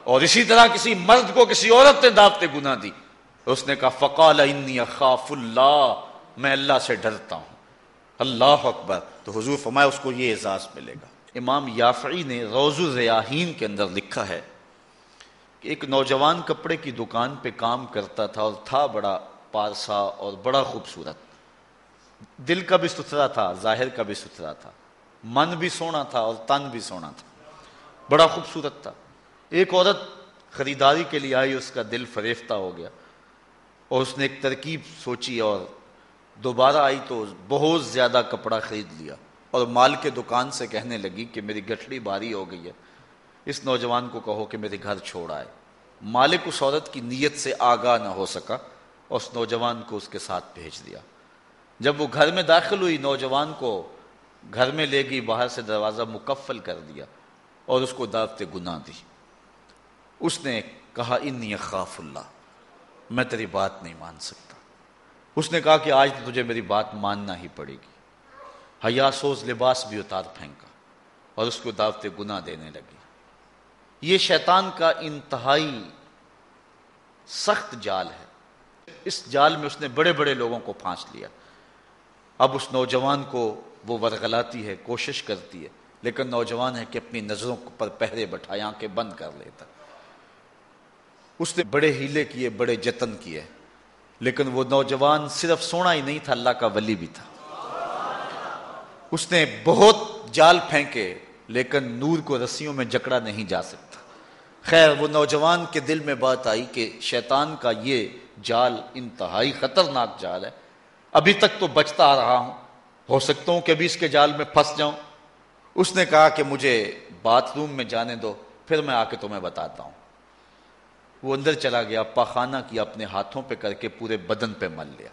اور اسی طرح کسی مرد کو کسی عورت نے دعوت گناہ دی، اس نے کہا، فقال، انی اخاف اللہ۔ میں اللہ سے ڈرتا ہوں۔ اللہ اکبر۔ تو حضور فرمایا اس کو یہ اعزاز ملے گا۔ امام یافعی نے روز الریاحین کے اندر لکھا ہے کہ ایک نوجوان کپڑے کی دکان پہ کام کرتا تھا اور تھا بڑا پارسا اور بڑا خوبصورت۔ دل کا بھی ستھرا تھا، ظاہر کا بھی ستھرا تھا۔ من بھی سونا تھا اور تن بھی سونا تھا۔ بڑا خوبصورت تھا۔ ایک عورت خریداری کے لیے آئی، اس کا دل فریفتہ ہو گیا اور اس نے ایک ترکیب سوچی اور دوبارہ آئی تو بہت زیادہ کپڑا خرید لیا اور مال کے دکان سے کہنے لگی کہ میری گٹھڑی باری ہو گئی ہے۔ اس نوجوان کو کہو کہ میرے گھر چھوڑ آئے۔ مالک اس عورت کی نیت سے آگاہ نہ ہو سکا اور اس نوجوان کو اس کے ساتھ بھیج دیا۔ جب وہ گھر میں داخل ہوئی، نوجوان کو گھر میں لے گئی، باہر سے دروازہ مکفل کر دیا اور اس کو دعوت گناہ دی۔ اس نے کہا، انی خاف اللہ، میں تیری بات نہیں مان سکتا۔ اس نے کہا کہ آج تو تجھے میری بات ماننا ہی پڑے گی۔ حیا سوز لباس بھی اتار پھینکا اور اس کو دعوت گناہ دینے لگی۔ یہ شیطان کا انتہائی سخت جال ہے۔ اس جال میں اس نے بڑے بڑے لوگوں کو پھانس لیا۔ اب اس نوجوان کو وہ ورغلاتی ہے، کوشش کرتی ہے، لیکن نوجوان ہے کہ اپنی نظروں پر پہرے بٹھائے، آنکھیں بند کر لیتا۔ اس نے بڑے ہیلے کیے، بڑے جتن کیے۔ لیکن وہ نوجوان صرف سونا ہی نہیں تھا، اللہ کا ولی بھی تھا۔ اس نے بہت جال پھینکے، لیکن نور کو رسیوں میں جکڑا نہیں جا سکتا۔ خیر، وہ نوجوان کے دل میں بات آئی کہ شیطان کا یہ جال انتہائی خطرناک جال ہے۔ ابھی تک تو بچتا آ رہا ہوں۔ ہو سکتا ہوں کہ ابھی اس کے جال میں پھنس جاؤں۔ اس نے کہا کہ مجھے باتھ روم میں جانے دو، پھر میں آ کے تمہیں بتاتا ہوں۔ وہ اندر چلا گیا، پاخانہ کیا اپنے ہاتھوں پہ کر کے پورے بدن پہ مل لیا۔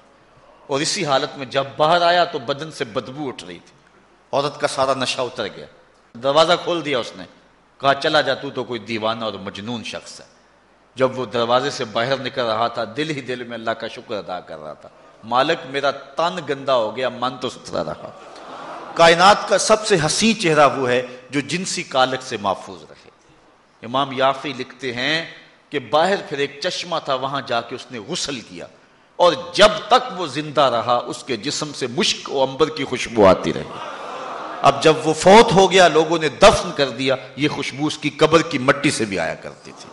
اور اسی حالت میں جب باہر آیا تو بدن سے بدبو اٹھ رہی تھی۔ عورت کا سارا نشہ اتر گیا۔ دروازہ کھول دیا اس نے۔ کہا، چلا جا، تو کوئی دیوانہ اور مجنون شخص ہے۔ جب وہ دروازے سے باہر نکل رہا تھا، دل ہی دل میں اللہ کا شکر ادا کر رہا تھا۔ مالک میرا تن گندا ہو گیا، من تو ستھرا رہا۔ کائنات کا سب سے ہنسی چہرہ وہ ہے جو جنسی کالک سے محفوظ رہے۔ امام یافی لکھتے ہیں کہ باہر پھر ایک چشمہ تھا، وہاں جا کے اس نے غسل کیا۔ اور جب تک وہ زندہ رہا، اس کے جسم سے مشک و امبر کی خوشبو آتی رہی۔ اب جب وہ فوت ہو گیا، لوگوں نے دفن کر دیا۔ یہ خوشبو اس کی قبر کی مٹی سے بھی آیا کرتی تھی۔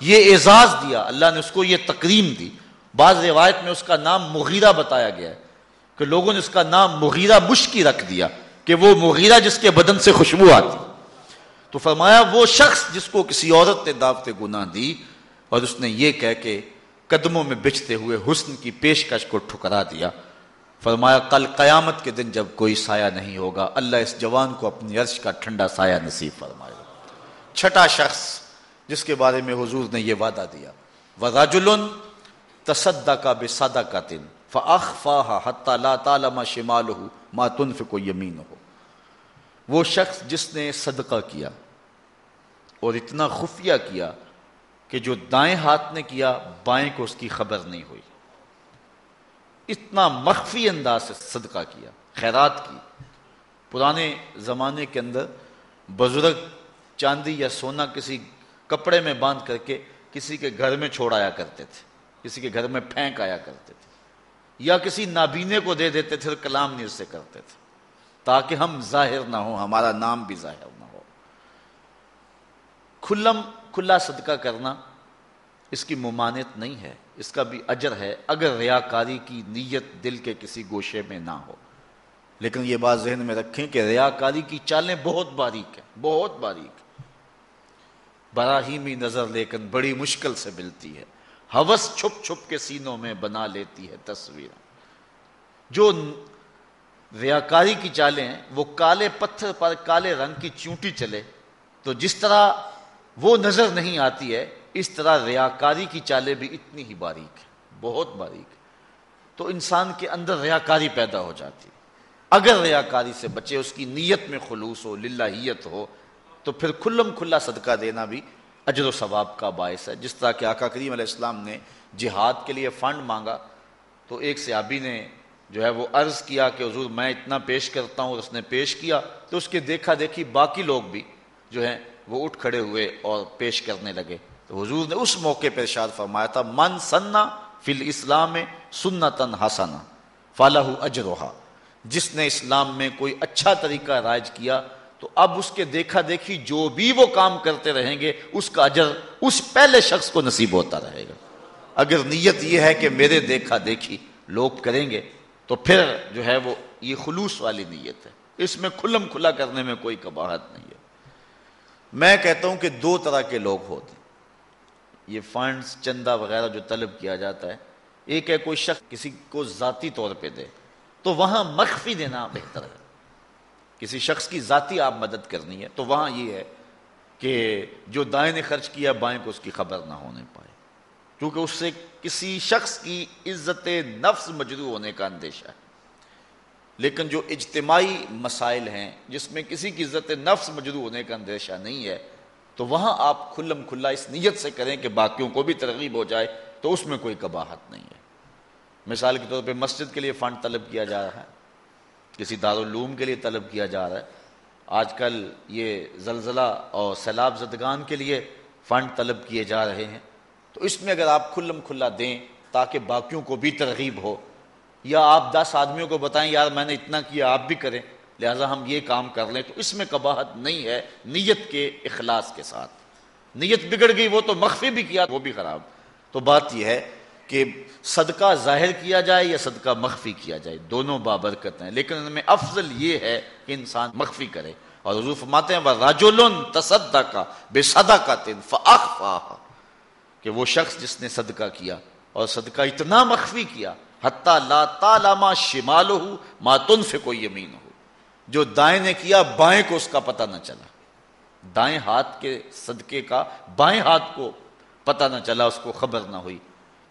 یہ اعزاز دیا۔ اللہ نے اس کو یہ تقریم دی۔ بعض روایت میں اس کا نام مغیرہ بتایا گیا ہے کہ لوگوں نے اس کا نام مغیرہ مشکی رکھ دیا کہ وہ مغیرہ جس کے بدن سے خوشبو آتی۔ تو فرمایا وہ شخص جس کو کسی عورت نے دعوت گناہ دی اور اس نے یہ کہہ کے قدموں میں بچتے ہوئے حسن کی پیشکش کو ٹھکرا دیا۔ فرمایا، کل قیامت کے دن جب کوئی سایہ نہیں ہوگا، اللہ اس جوان کو اپنی عرش کا ٹھنڈا سایہ نصیب فرمائے چھٹا شخص، جس کے بارے میں حضور نے یہ وعدہ دیا وزاجل تصدا کا بے سادہ کا تن فاخ فاہ حتہ لا تعلم شمال ہو ما تنف کو یمین ہو وہ شخص جس نے صدقہ کیا اور اتنا خفیہ کیا کہ جو دائیں ہاتھ نے کیا، بائیں کو اس کی خبر نہیں ہوئی۔ اتنا مخفی انداز سے صدقہ کیا، خیرات کی۔ پرانے زمانے کے اندر بزرگ چاندی یا سونا کسی کپڑے میں باندھ کر کے کسی کے گھر میں چھوڑ آیا کرتے تھے، کسی کے گھر میں پھینک آیا کرتے تھے، یا کسی نابینے کو دے دیتے تھے اور کلام نہیں اس سے کرتے تھے، تاکہ ہم ظاہر نہ ہو ہمارا نام بھی ظاہر نہ ہو۔ کھلم کھلا صدقہ کرنا اس کی ممانت نہیں ہے، اس کا بھی اجر ہے اگر ریاکاری کی نیت دل کے کسی گوشے میں نہ ہو۔ لیکن یہ بات ذہن میں رکھیں کہ ریاکاری کی چالیں بہت باریک ہیں، بہت باریک۔ براہیمی نظر لیکن بڑی مشکل سے ملتی ہے۔ ہوس چھپ چھپ کے سینوں میں بنا لیتی ہے تصویر۔ جو ریاکاری کی چالیں وہ کالے پتھر پر کالے رنگ کی چونٹی چلے۔ تو جس طرح وہ نظر نہیں آتی ہے، اس طرح ریاکاری کی چالیں بھی اتنی ہی باریک ہے بہت باریک تو انسان کے اندر ریاکاری پیدا ہو جاتی اگر ریاکاری سے بچے، اس کی نیت میں خلوص ہو، للہیت ہو، تو پھر کھلم کھلا صدقہ دینا بھی اجر و ثواب کا باعث ہے۔ جس طرح کہ آقا کریم علیہ السلام نے جہاد کے لیے فنڈ مانگا، تو ایک صحابی نے جو ہے وہ عرض کیا کہ حضور میں اتنا پیش کرتا ہوں اور اس نے پیش کیا، تو اس کے دیکھا دیکھی باقی لوگ بھی جو ہیں وہ اٹھ کھڑے ہوئے اور پیش کرنے لگے۔ تو حضور نے اس موقع پہ ارشاد فرمایا تھا، من سننا فی الاسلام سنتن حسنا فلاح اجروہا جس نے اسلام میں کوئی اچھا طریقہ رائج کیا تو اب اس کے دیکھا دیکھی جو بھی وہ کام کرتے رہیں گے، اس کا اجر اس پہلے شخص کو نصیب ہوتا رہے گا۔ اگر نیت یہ ہے کہ میرے دیکھا دیکھی لوگ کریں گے، تو پھر جو ہے وہ یہ خلوص والی نیت ہے۔ اس میں کھلم کھلا کرنے میں کوئی کباہت نہیں ہے۔ میں کہتا ہوں کہ دو طرح کے لوگ ہوتے یہ فنڈز، چندہ وغیرہ جو طلب کیا جاتا ہے، ایک ہے کوئی شخص کسی کو ذاتی طور پہ دے، تو وہاں مخفی دینا بہتر ہے۔ کسی شخص کی ذاتی آپ مدد کرنی ہے، تو وہاں یہ ہے کہ جو دائیں نے خرچ کیا، بائیں کو اس کی خبر نہ ہونے پائے۔ کیونکہ اس سے کسی شخص کی عزت نفس مجرو ہونے کا اندیشہ ہے۔ لیکن جو اجتماعی مسائل ہیں، جس میں کسی کی عزت نفس مجرو ہونے کا اندیشہ نہیں ہے، تو وہاں آپ کھلم کھلا اس نیت سے کریں کہ باقیوں کو بھی ترغیب ہو جائے، تو اس میں کوئی کباہت نہیں ہے۔ مثال کے طور پہ مسجد کے لیے فنڈ طلب کیا جا رہا ہے، کسی دارالعلوم کے لیے طلب کیا جا رہا ہے۔ آج کل یہ زلزلہ اور سیلاب زدگان کے لیے فنڈ طلب کیے جا رہے ہیں۔ تو اس میں اگر آپ کھلم کھلا دیں تاکہ باقیوں کو بھی ترغیب ہو یا آپ دس آدمیوں کو بتائیں، یار میں نے اتنا کیا، آپ بھی کریں. لہٰذا ہم یہ کام کر لیں۔ تو اس میں کباہت نہیں ہے نیت کے اخلاص کے ساتھ۔ نیت بگڑ گئی، وہ تو مخفی بھی کیا، وہ بھی خراب۔ تو بات یہ ہے کہ صدقہ ظاہر کیا جائے یا صدقہ مخفی کیا جائے، دونوں بابرکت ہیں۔ لیکن ان میں افضل یہ ہے کہ انسان مخفی کرے۔ اور حضور فرماتے ہیں راجولن تصدقہ بے صدقہ کہ وہ شخص جس نے صدقہ کیا اور صدقہ اتنا مخفی کیا حتیٰ لا تالما شمال ہو ما تنفق یمین ہو جو دائیں نے کیا، بائیں کو اس کا پتہ نہ چلا۔ دائیں ہاتھ کے صدقے کا، بائیں ہاتھ کو پتہ نہ چلا، اس کو خبر نہ ہوئی۔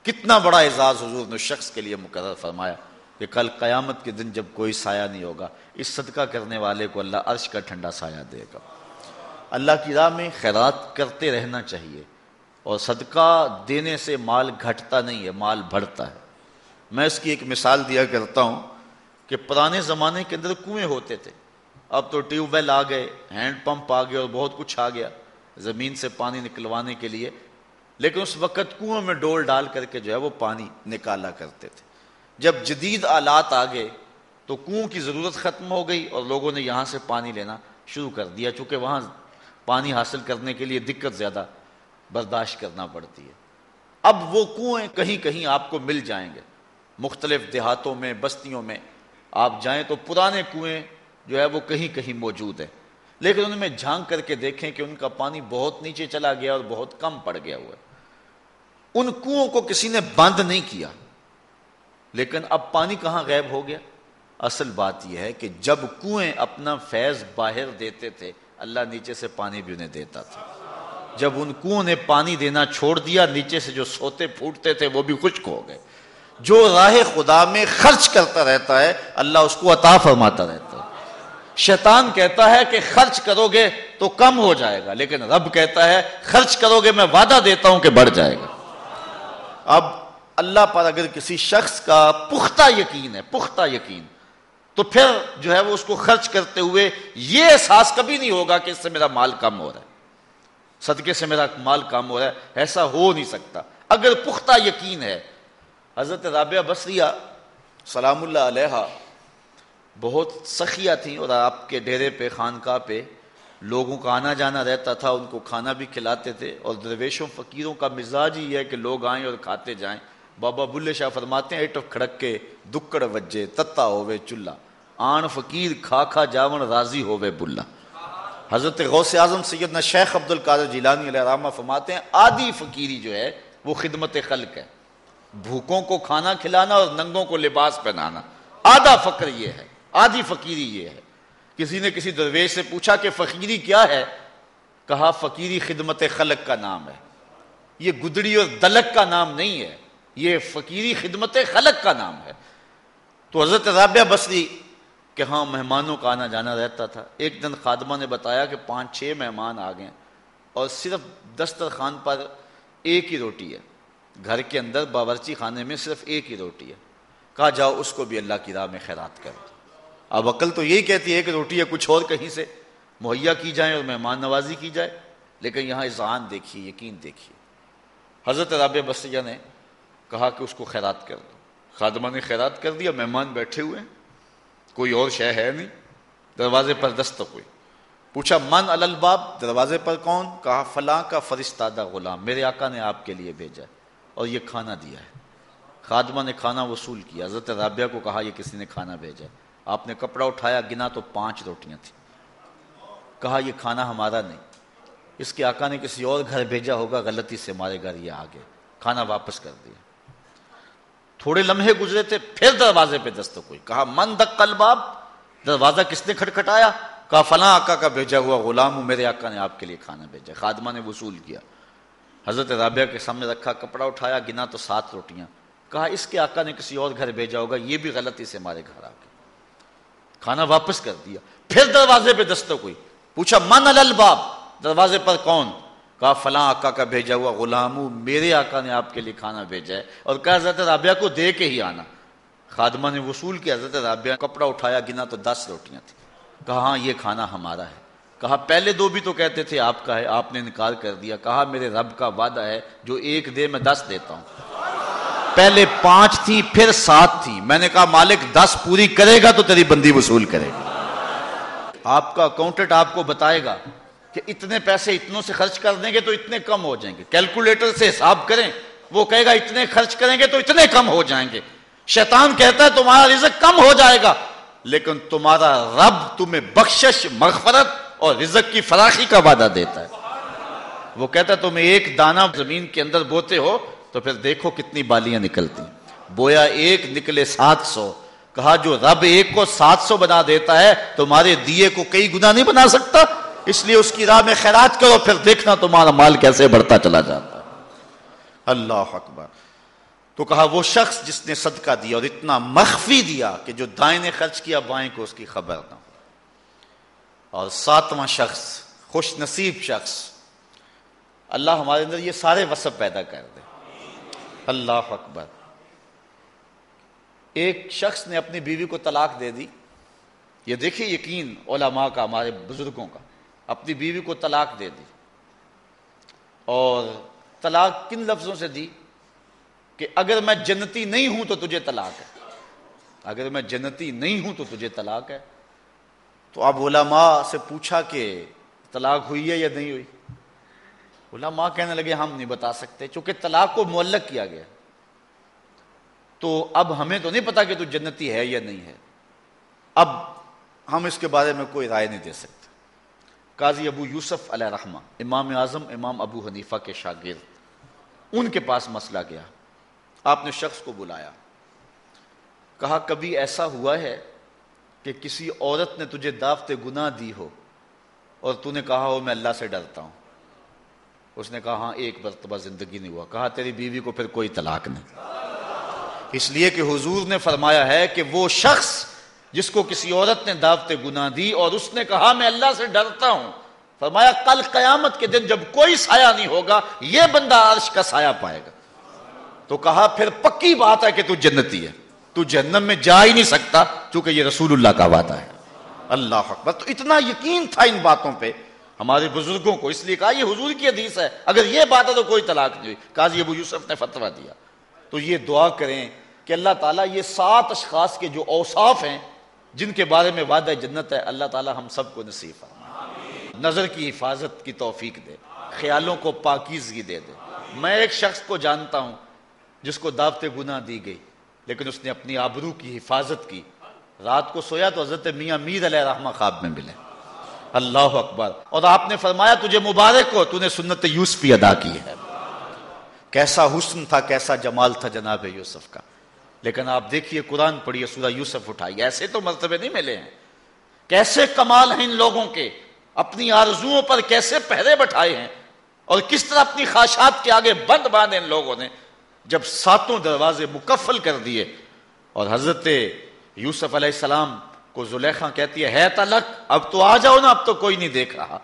کتنا بڑا اعزاز حضور نے شخص کے لیے مقرر فرمایا کہ کل قیامت کے دن جب کوئی سایہ نہیں ہوگا، اس صدقہ کرنے والے کو اللہ عرش کا ٹھنڈا سایہ دے گا۔ اللہ کی راہ میں خیرات کرتے رہنا چاہیے اور صدقہ دینے سے مال گھٹتا نہیں ہے، مال بڑھتا ہے۔ میں اس کی ایک مثال دیا کرتا ہوں کہ پرانے زمانے کے اندر کنویں ہوتے تھے۔ اب تو ٹیوب ویل آ گئے، ہینڈ پمپ آ گئے اور بہت کچھ آ گیا زمین سے پانی نکلوانے کے لیے۔ لیکن اس وقت کنویں میں ڈول ڈال کر کے جو ہے وہ پانی نکالا کرتے تھے۔ جب جدید آلات آ گئے تو کنو کی ضرورت ختم ہو گئی اور لوگوں نے یہاں سے پانی لینا شروع کر دیا، چونکہ وہاں پانی حاصل کرنے کے لیے دقت زیادہ برداشت کرنا پڑتی ہے۔ اب وہ کنویں کہیں کہیں آپ کو مل جائیں گے۔ مختلف دیہاتوں میں، بستیوں میں۔ آپ جائیں تو پرانے کنویں جو ہے وہ کہیں کہیں موجود ہے لیکن ان میں جھانک کر کے دیکھیں کہ ان کا پانی بہت نیچے چلا گیا اور بہت کم پڑ گیا ہوا ہے۔ ان کنو کو کسی نے بند نہیں کیا۔ لیکن اب پانی کہاں غائب ہو گیا؟ اصل بات یہ ہے کہ جب کنویں اپنا فیض باہر دیتے تھے، اللہ نیچے سے پانی بھی انہیں دیتا تھا۔ جب ان کنو نے پانی دینا چھوڑ دیا، نیچے سے جو سوتے پھوٹتے تھے، وہ بھی خشک ہو گئے۔ جو راہ خدا میں خرچ کرتا رہتا ہے، اللہ اس کو عطا فرماتا رہتا ہے۔ شیطان کہتا ہے کہ خرچ کرو گے تو کم ہو جائے گا، لیکن رب کہتا ہے خرچ کرو گے میں وعدہ دیتا ہوں کہ بڑھ جائے گا۔ اب اللہ پر اگر کسی شخص کا پختہ یقین ہے، پختہ یقین، تو پھر جو ہے وہ اس کو خرچ کرتے ہوئے یہ احساس کبھی نہیں ہوگا کہ اس سے میرا مال کم ہو رہا ہے۔ صدقے سے میرا مال کم ہو رہا ہے، ایسا ہو نہیں سکتا۔ اگر پختہ یقین ہے حضرت رابعہ بصریہ سلام اللہ علیہ بہت سخیہ تھیں اور آپ کے ڈیرے پہ، خانقاہ پہ لوگوں کا آنا جانا رہتا تھا، ان کو کھانا بھی کھلاتے تھے اور درویشوں، فقیروں کا مزاج ہی ہے کہ لوگ آئیں اور کھاتے جائیں۔ بابا بلے شاہ فرماتے ہیں ایٹو کھڑک کے دکڑ وجے تتا ہوئے چلا آن فقیر، کھا کھا جاون راضی ہوئے بلا حضرت غوث اعظم سیدنا شیخ عبد القادر جیلانی علیہ رحمہ فرماتے ہیں، آدھی فقیری جو ہے، وہ خدمت خلق ہے۔ بھوکوں کو کھانا کھلانا اور ننگوں کو لباس پہنانا۔ آدھا فقر یہ ہے، آدھی فقیری یہ ہے۔ کسی نے کسی درویش سے پوچھا کہ فقیری کیا ہے؟ کہا، فقیری خدمت خلق کا نام ہے۔ یہ گدڑی اور دلک کا نام نہیں ہے، یہ فقیری خدمت خلق کا نام ہے۔ تو حضرت رابعہ بصری کہ ہاں مہمانوں کا آنا جانا رہتا تھا۔ ایک دن خادمہ نے بتایا کہ پانچ چھ مہمان آ گئے اور صرف دسترخوان پر ایک ہی روٹی ہے۔ گھر کے اندر باورچی خانے میں صرف ایک ہی روٹی ہے۔ کہا، جاؤ، اس کو بھی اللہ کی راہ میں خیرات کر اب عقل تو یہی کہتی ہے کہ روٹی یا کچھ اور کہیں سے مہیا کی جائے اور مہمان نوازی کی جائے، لیکن یہاں اذعان دیکھیے، یقین دیکھیے۔ حضرت رابع بسیہ نے کہا کہ اس کو خیرات کر دو۔ خادمہ نے خیرات کر دیا، مہمان بیٹھے ہوئے کوئی اور شے ہے نہیں۔ دروازے پر دستک ہوئی۔ پوچھا، من الباب؟ دروازے پر کون؟ کہا، فلاں کا فرستادہ غلام، میرے آقا نے آپ کے لیے بھیجا۔ اور یہ کھانا دیا ہے۔ خادمہ نے کھانا وصول کیا۔ حضرت رابعہ کو کہا، یہ کسی نے کھانا بھیجا۔ آپ نے کپڑا اٹھایا، گنا تو پانچ روٹیاں تھیں۔ کہا، یہ کھانا ہمارا نہیں۔ اس کے آقا نے کسی اور گھر بھیجا ہوگا، غلطی سے ہمارے گھر یہ آگے۔ کھانا واپس کر دیا۔ تھوڑے لمحے گزرے تھے، پھر دروازے پہ دستک ہوئی۔ کہا، من دک باب دروازہ کس نے کھٹکھٹایا؟ کہا، فلاں آقا کا بھیجا ہوا غلام ہوں، میرے آقا نے آپ کے لیے کھانا بھیجا۔ خادمہ نے وصول کیا۔ حضرت رابعہ کے سامنے رکھا کپڑا اٹھایا، گنا تو سات روٹیاں۔ کہا، اس کے آقا نے کسی اور گھر بھیجا ہوگا، یہ بھی غلطی سے ہمارے گھر آ گئے۔ کھانا واپس کر دیا۔ پھر دروازے پہ دستک ہوئی۔ پوچھا، من الباب؟ دروازے پر کون؟ کہا، فلاں آقا کا بھیجا ہوا غلام میرے آقا نے آپ کے لیے کھانا بھیجا ہے۔ اور کہا، حضرت رابعہ کو دے کے ہی آنا۔ خادمہ نے وصول کیا، حضرت رابعہ کپڑا اٹھایا، گنا تو دس روٹیاں تھیں۔ کہا ہاں یہ کھانا ہمارا ہے۔ کہا، پہلے دو بھی تو کہتے تھے، آپ کا ہے، آپ نے انکار کر دیا۔ کہا، میرے رب کا وعدہ ہے، جو ایک دے میں دس دیتا ہوں۔ پہلے پانچ تھی، پھر سات تھی۔ میں نے کہا، مالک، دس پوری کرے گا تو تیری بندی وصول کرے گا۔ آپ کا اکاؤنٹنٹ آپ کو بتائے گا کہ اتنے پیسے اتنوں سے خرچ کر دیں گے تو اتنے کم ہو جائیں گے۔ کیلکولیٹر سے حساب کریں، وہ کہے گا، اتنے خرچ کریں گے تو اتنے کم ہو جائیں گے۔ شیطان کہتا ہے، تمہارا رزق کم ہو جائے گا، لیکن تمہارا رب تمہیں بخشش، مغفرت اور رزق کی فراخی کا وعدہ دیتا ہے۔ وہ کہتا ہے، تم ایک دانہ زمین کے اندر بوتے ہو تو پھر دیکھو کتنی بالیاں نکلتی بویا ایک نکلے سات سو۔ کہا، جو رب ایک کو سات سو بنا دیتا ہے، تمہارے دیے کو کئی گنا نہیں بنا سکتا؟ اس لیے اس کی راہ میں خیرات کرو، پھر دیکھنا تمہارا مال کیسے بڑھتا چلا جاتا۔ اللہ اکبر۔ تو کہا، وہ شخص جس نے صدقہ دیا اور اتنا مخفی دیا کہ جو دائیں نے خرچ کیا، بائیں کو اس کی خبر نہ اور ساتواں شخص، خوش نصیب شخص۔ اللہ ہمارے اندر یہ سارے وصف پیدا کر دے۔ اللہ اکبر۔ ایک شخص نے اپنی بیوی کو طلاق دے دی۔ یہ دیکھیے یقین علماء کا، ہمارے بزرگوں کا۔ اپنی بیوی کو طلاق دے دی۔ اور طلاق کن لفظوں سے دی؟ کہ اگر میں جنتی نہیں ہوں تو تجھے طلاق ہے۔ اگر میں جنتی نہیں ہوں تو تجھے طلاق ہے۔ تو اب علماء سے پوچھا کہ طلاق ہوئی ہے یا نہیں ہوئی؟ علماء کہنے لگے، ہم نہیں بتا سکتے، چونکہ طلاق کو معلق کیا گیا۔ تو اب ہمیں تو نہیں پتا کہ تو جنتی ہے یا نہیں ہے۔ اب ہم اس کے بارے میں کوئی رائے نہیں دے سکتے۔ قاضی ابو یوسف علیہ رحمہ، امام اعظم، امام ابو حنیفہ کے شاگرد، ان کے پاس مسئلہ گیا۔ آپ نے شخص کو بلایا۔ کہا، کبھی ایسا ہوا ہے کہ کسی عورت نے تجھے دعوت گناہ دی ہو اور تو نے کہا ہو میں اللہ سے ڈرتا ہوں۔ اس نے کہا ہاں ایک مرتبہ زندگی نہیں ہوا۔ کہا تیری بیوی کو پھر کوئی طلاق نہیں۔ اس لیے کہ حضور نے فرمایا ہے کہ وہ شخص جس کو کسی عورت نے دعوت گناہ دی اور اس نے کہا میں اللہ سے ڈرتا ہوں۔ فرمایا کل قیامت کے دن جب کوئی سایہ نہیں ہوگا، یہ بندہ عرش کا سایہ پائے گا۔ تو کہا پھر پکی بات ہے کہ تو جنتی ہے۔ تو جہنم میں جا ہی نہیں سکتا چونکہ یہ رسول اللہ کا وعدہ ہے۔ اللہ اکبر۔ تو اتنا یقین تھا ان باتوں پہ۔ ہمارے بزرگوں کو اس لیے کہا، یہ حضور کی حدیث ہے۔ اگر یہ بات ہے تو کوئی طلاق نہیں ہوئی۔ قاضی ابو یوسف نے فتوا دیا۔ تو یہ دعا کریں کہ اللہ تعالیٰ یہ سات اشخاص کے جو اوصاف ہیں، جن کے بارے میں وعدہ جنت ہے، اللہ تعالیٰ ہم سب کو نصیب فرمائے۔ نظر کی حفاظت کی توفیق دے۔ خیالوں کو پاکیزگی دے دے۔ میں ایک شخص کو جانتا ہوں، جس کو دعوت گناہ دی گئی۔ لیکن اس نے اپنی آبرو کی حفاظت کی۔ رات کو سویا تو حضرت میاں میر علیہ رحمہ خواب میں ملے۔ اللہ اکبر۔ اور آپ نے فرمایا، تجھے مبارک ہو، تو نے سنت یوسفی ادا کی ہے۔ کیسا حسن تھا، کیسا جمال تھا جناب یوسف کا۔ لیکن آپ دیکھیے، قرآن پڑھیے، سورہ یوسف اٹھائی ایسے تو مرتبے نہیں ملے ہیں۔ کیسے کمال ہیں ان لوگوں کے۔ اپنی آرزوؤں پر کیسے پہرے بٹھائے ہیں۔ اور کس طرح اپنی خواہشات کے آگے بند باندھے ان لوگوں نے۔ جب ساتوں دروازے مکفل کر دیے اور حضرت یوسف علیہ السلام کو زلیخا کہتی ہے تلک اب تو آ جاؤ نا، اب تو کوئی نہیں دیکھ رہا.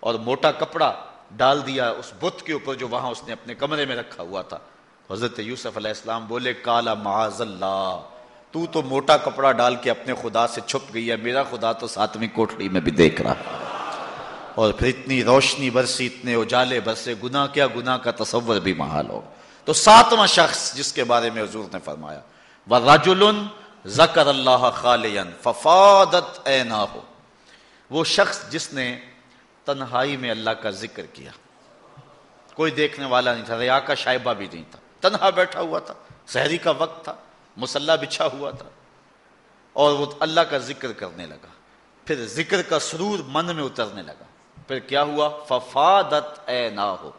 اور موٹا کپڑا ڈال دیا اس بت کے اوپر جو وہاں اس نے اپنے کمرے میں رکھا ہوا تھا۔ حضرت یوسف علیہ السلام بولے، کالا معاذ اللہ، تو تو موٹا کپڑا ڈال کے اپنے خدا سے چھپ گئی ہے، میرا خدا تو ساتویں کوٹڑی میں بھی دیکھ رہا۔ اور پھر اتنی روشنی برسی، اتنے اجالے برسے، گناہ کیا، گناہ کا تصور بھی محال ہو۔ تو ساتواں شخص جس کے بارے میں حضور نے فرمایا وہ راجل زکر اللہ خالین ففادت اے نہ ہو وہ شخص جس نے تنہائی میں اللہ کا ذکر کیا۔ کوئی دیکھنے والا نہیں تھا، ریا کا شائبہ بھی نہیں تھا۔ تنہا بیٹھا ہوا تھا شہری کا وقت تھا، مسلح بچھا ہوا تھا۔ اور وہ اللہ کا ذکر کرنے لگا۔ پھر ذکر کا سرور من میں اترنے لگا۔ پھر کیا ہوا؟ ففادت اے نہ ہو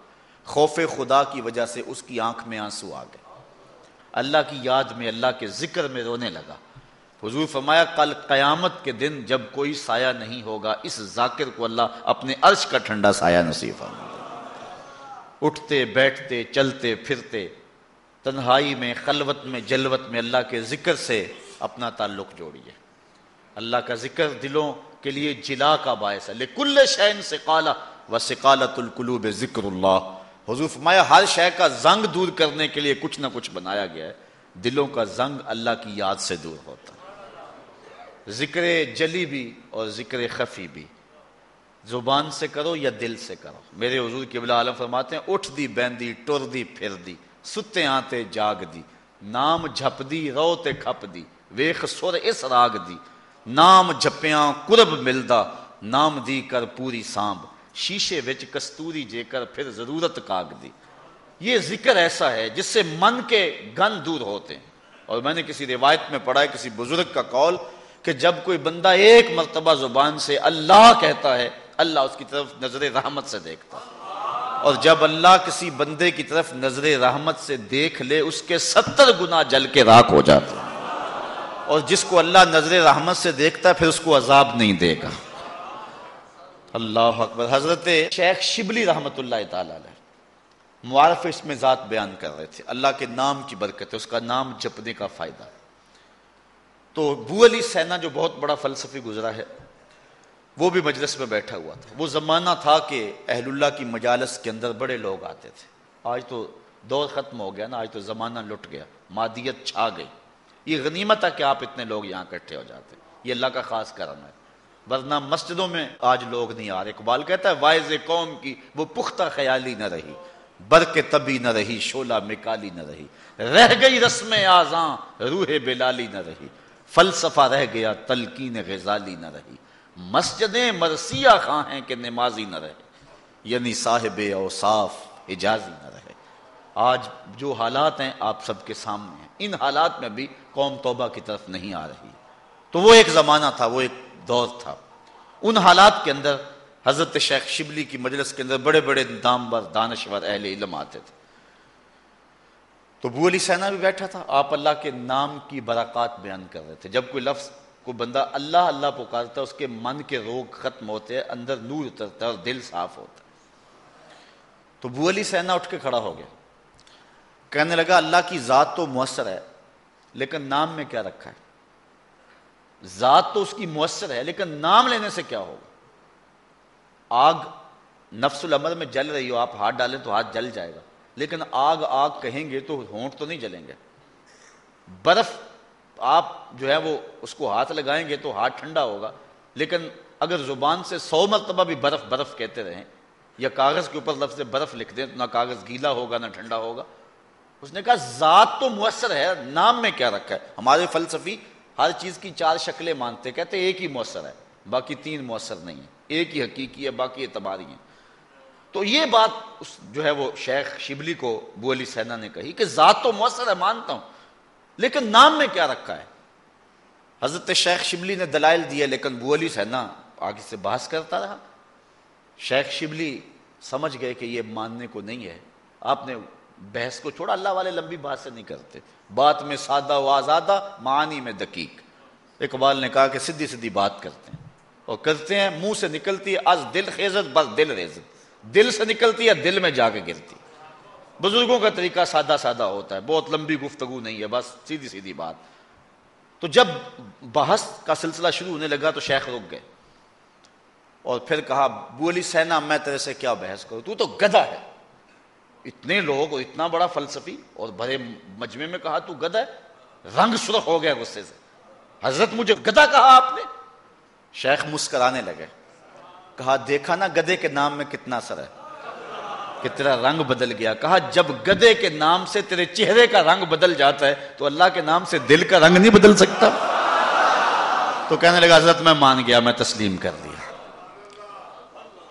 خوف خدا کی وجہ سے اس کی آنکھ میں آنسو آ گئے۔ اللہ کی یاد میں، اللہ کے ذکر میں رونے لگا۔ حضور فرمایا، کل قیامت کے دن جب کوئی سایہ نہیں ہوگا، اس ذاکر کو اللہ اپنے عرش کا ٹھنڈا سایہ نصیب فرما اٹھتے، بیٹھتے، چلتے، پھرتے، تنہائی میں، خلوت میں، جلوت میں اللہ کے ذکر سے اپنا تعلق جوڑیے۔ اللہ کا ذکر دلوں کے لیے جلا کا باعث ہے۔ کل شہن سے کالا و سکالت القلوب ذکر اللہ۔ حضور فرمایا، ہر شے کا زنگ دور کرنے کے لیے کچھ نہ کچھ بنایا گیا ہے۔ دلوں کا زنگ اللہ کی یاد سے دور ہوتا ہے۔ ذکر جلی بھی اور ذکر خفی بھی۔ زبان سے کرو یا دل سے کرو۔ میرے حضور کی بلا عالم فرماتے ہیں، اٹھ دی بہندی ٹر دی، پھر دی، ستے آتے، جاگ دی۔ نام جھپ دی، رو تے کھپ دی۔ ویخ سر اس راگ دی۔ نام جھپیاں، قرب ملدا۔ نام دی کر پوری سانب۔ شیشے وچ کستوری جے کر پھر ضرورت کاگ دی۔ یہ ذکر ایسا ہے جس سے من کے گن دور ہوتے ہیں۔ اور میں نے کسی روایت میں پڑھا ہے، کسی بزرگ کا قول کہ جب کوئی بندہ ایک مرتبہ زبان سے اللہ کہتا ہے، اللہ اس کی طرف نظر رحمت سے دیکھتا۔ اور جب اللہ کسی بندے کی طرف نظر رحمت سے دیکھ لے، اس کے ستر گنا جل کے راک ہو جاتا اور جس کو اللہ نظر رحمت سے دیکھتا ہے، پھر اس کو عذاب نہیں دے گا۔ اللہ اکبر، حضرت شیخ شبلی رحمت اللہ تعالی معارف اس میں ذات بیان کر رہے تھے۔ اللہ کے نام کی برکت ہے، اس کا نام جپنے کا فائدہ۔ تو بو علی سینا جو بہت بڑا فلسفی گزرا ہے، وہ بھی مجلس میں بیٹھا ہوا تھا۔ وہ زمانہ تھا کہ اہل اللہ کی مجالس کے اندر بڑے لوگ آتے تھے۔ آج تو دور ختم ہو گیا نا، آج تو زمانہ لٹ گیا، مادیت چھا گئی۔ یہ غنیمت ہے کہ آپ اتنے لوگ یہاں اکٹھے ہو جاتے یہ اللہ کا خاص کرم ہے۔ ورنہ مسجدوں میں آج لوگ نہیں آ رہے۔ اقبال کہتا ہے وائز قوم کی وہ پختہ خیالی نہ رہی برق تبی نہ رہی شولہ مکالی نہ رہی۔ رہ گئی رسم آزاں روح بلالی نہ رہی۔ فلسفہ رہ گیا، تلقین غزالی نہ رہی۔ مسجدیں مرثیہ خواہ ہیں کہ نمازی نہ رہے۔ یعنی صاحب اوصاف اجازی نہ رہے۔ آج جو حالات ہیں آپ سب کے سامنے ہیں۔ ان حالات میں بھی قوم توبہ کی طرف نہیں آ رہی۔ تو وہ ایک زمانہ تھا، وہ ایک دور تھا۔ ان حالات کے اندر حضرت شیخ شبلی کی مجلس کے اندر بڑے بڑے دامبر دانشور اہل علم آتے تھے۔ تو بو علی سینا بھی بیٹھا تھا۔ آپ اللہ کے نام کی برکات بیان کر رہے تھے۔ جب کوئی لفظ کو بندہ اللہ اللہ پکارتا ہے، اس کے من کے روگ ختم ہوتے ہیں، اندر نور اترتا ہے اور دل صاف ہوتا ہے۔ تو بو علی سینا اٹھ کے کھڑا ہو گیا۔ کہنے لگا، اللہ کی ذات تو مؤثر ہے، لیکن نام میں کیا رکھا ہے؟ ذات تو اس کی مؤثر ہے، لیکن نام لینے سے کیا ہوگا؟ آگ نفس العمر میں جل رہی ہو، آپ ہاتھ ڈالیں تو ہاتھ جل جائے گا۔ لیکن آگ آگ کہیں گے تو ہونٹ تو نہیں جلیں گے۔ برف، آپ جو ہے وہ اس کو ہاتھ لگائیں گے تو ہاتھ ٹھنڈا ہوگا۔ لیکن اگر زبان سے سو مرتبہ بھی برف برف کہتے رہیں، یا کاغذ کے اوپر لفظ برف لکھ دیں تو نہ کاغذ گیلا ہوگا نہ ٹھنڈا ہوگا۔ اس نے کہا ذات تو مؤثر ہے، نام میں کیا رکھا ہے؟ ہمارے فلسفی ہر چیز کی چار شکلیں مانتے کہتے ایک ہی مؤثر ہے، باقی تین مؤثر نہیں ہے ایک ہی حقیقی ہے، باقی اعتباری ہیں۔ تو یہ بات جو ہے وہ شیخ شبلی کو بو علی سینا نے کہی کہ ذات تو مؤثر ہے، مانتا ہوں، لیکن نام میں کیا رکھا ہے؟ حضرت شیخ شبلی نے دلائل دیا لیکن بو علی سینا آگے سے بحث کرتا رہا۔ شیخ شبلی سمجھ گئے کہ یہ ماننے کو نہیں ہے۔ آپ نے بحث کو چھوڑا، اللہ والے لمبی بات سے نہیں کرتے۔ بات میں سادہ و آزادہ معنی میں دقیق۔ اقبال نے کہا کہ سدھی سدھی بات کرتے ہیں۔ اور کرتے ہیں، منہ سے نکلتی ہے، از دل خیزت، بس دل ریزت۔ دل سے نکلتی ہے، دل میں جا کے گرتی۔ بزرگوں کا طریقہ سادہ سادہ ہوتا ہے، بہت لمبی گفتگو نہیں ہے، بس سیدھی سیدھی بات۔ تو جب بحث کا سلسلہ شروع ہونے لگا تو شیخ رک گئے۔ اور پھر کہا بو علی سینا، میں تیرے سے کیا بحث کروں؟ تو تو گدا ہے۔ اتنے لوگ اور اتنا بڑا فلسفی اور بڑے مجمع میں کہا تو گدا ہے رنگ سرخ ہو گیا غصے سے۔ حضرت مجھے گدا کہا آپ نے۔ شیخ مسکرانے لگے۔ کہا، دیکھا نا گدے کے نام میں کتنا اثر ہے۔ کہ تیرا رنگ بدل گیا۔ کہا، جب گدے کے نام سے تیرے چہرے کا رنگ بدل جاتا ہے تو اللہ کے نام سے دل کا رنگ نہیں بدل سکتا۔ تو کہنے لگا، حضرت میں مان گیا، میں تسلیم کر دیا۔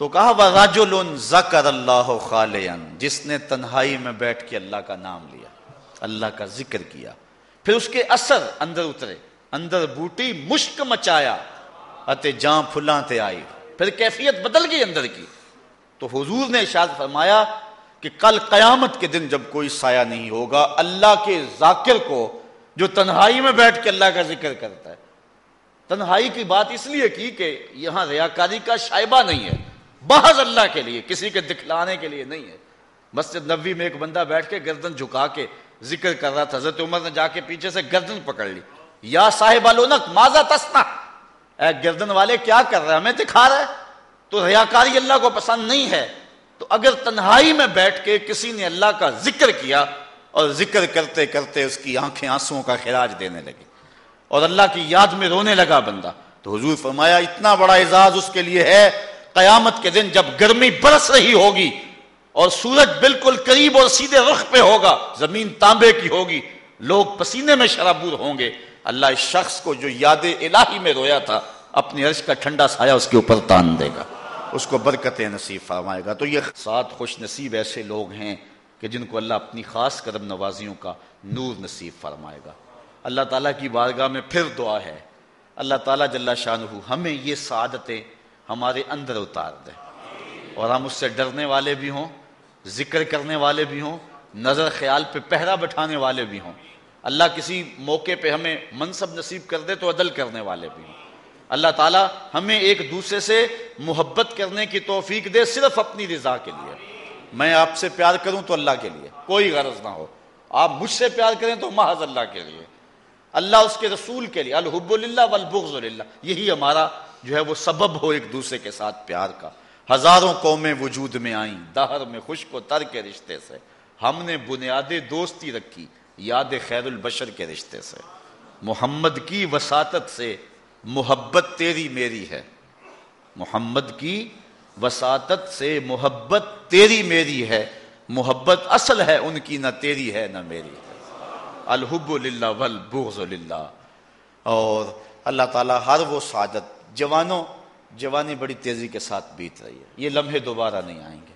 تو کہا راجولون ذکر اللہ خالین جس نے تنہائی میں بیٹھ کے اللہ کا نام لیا، اللہ کا ذکر کیا، پھر اس کے اثر اندر اترے، اندر بوٹی مشک مچایا، اتے جان پھلاں تے آئی، پھر کیفیت بدل گئی اندر کی۔ تو حضور نے ارشاد فرمایا کہ کل قیامت کے دن جب کوئی سایہ نہیں ہوگا، اللہ کے ذاکر کو جو تنہائی میں بیٹھ کے اللہ کا ذکر کرتا ہے۔ تنہائی کی بات اس لیے کی کہ یہاں ریاکاری کا شائبہ نہیں ہے۔ بحض اللہ کے لیے، کسی کے دکھلانے کے لیے نہیں ہے۔ مسجد نبی میں ایک بندہ بیٹھ کے گردن جھکا کے ذکر کر رہا تھا، حضرت عمر نے جا کے پیچھے سے گردن پکڑ لی۔ یا صاحب الونک ماضا تسنا اے گردن والے، کیا کر رہے ہمیں دکھا رہا ہے تو ریاکاری اللہ کو پسند نہیں ہے۔ تو اگر تنہائی میں بیٹھ کے کسی نے اللہ کا ذکر کیا اور ذکر کرتے کرتے اس کی آنکھیں آنسو کا خراج دینے لگی اور اللہ کی یاد میں رونے لگا بندہ، تو حضور فرمایا، اتنا بڑا اعزاز اس کے لیے ہے قیامت کے دن جب گرمی برس رہی ہوگی اور سورج بالکل قریب اور سیدھے رخ پہ ہوگا، زمین تانبے کی ہوگی، لوگ پسینے میں شرابور ہوں گے۔ اللہ اس شخص کو جو یاد الہی میں رویا تھا، اپنی عرش کا ٹھنڈا سایہ اس کے اوپر تان دے گا۔ اس کو برکت نصیب فرمائے گا۔ تو یہ سات خوش نصیب ایسے لوگ ہیں کہ جن کو اللہ اپنی خاص قدم نوازیوں کا نور نصیب فرمائے گا۔ اللہ تعالیٰ کی بارگاہ میں پھر دعا ہے۔ اللہ تعالیٰ جل شاہ ہمیں یہ سعادتیں ہمارے اندر اتار دے اور ہم اس سے ڈرنے والے بھی ہوں، ذکر کرنے والے بھی ہوں، نظر خیال پہ پہرا بٹھانے والے بھی ہوں۔ اللہ کسی موقع پہ ہمیں منصب نصیب کر دے تو عدل کرنے والے بھی ہوں۔ اللہ تعالیٰ ہمیں ایک دوسرے سے محبت کرنے کی توفیق دے صرف اپنی رضا کے لیے۔ میں آپ سے پیار کروں تو اللہ کے لیے، کوئی غرض نہ ہو۔ آپ مجھ سے پیار کریں تو محض اللہ کے لیے۔ اللہ اس کے رسول کے لیے، الحب اللہ والبغض اللہ یہی ہمارا جو ہے وہ سبب ہو ایک دوسرے کے ساتھ پیار کا۔ ہزاروں قومیں وجود میں آئیں، دہر میں خوشک و تر کے رشتے سے۔ ہم نے بنیاد دوستی رکھی، یاد خیر البشر کے رشتے سے۔ محمد کی وساطت سے محبت تیری میری ہے۔ محمد کی وساطت سے محبت تیری میری ہے۔ محبت اصل ہے، ان کی نہ تیری ہے، نہ میری ہے۔ الحب للہ والبغض للہ۔ اور اللہ تعالیٰ ہر وہ سعادت جوانوں، جوانی بڑی تیزی کے ساتھ بیت رہی ہے۔ یہ لمحے دوبارہ نہیں آئیں گے۔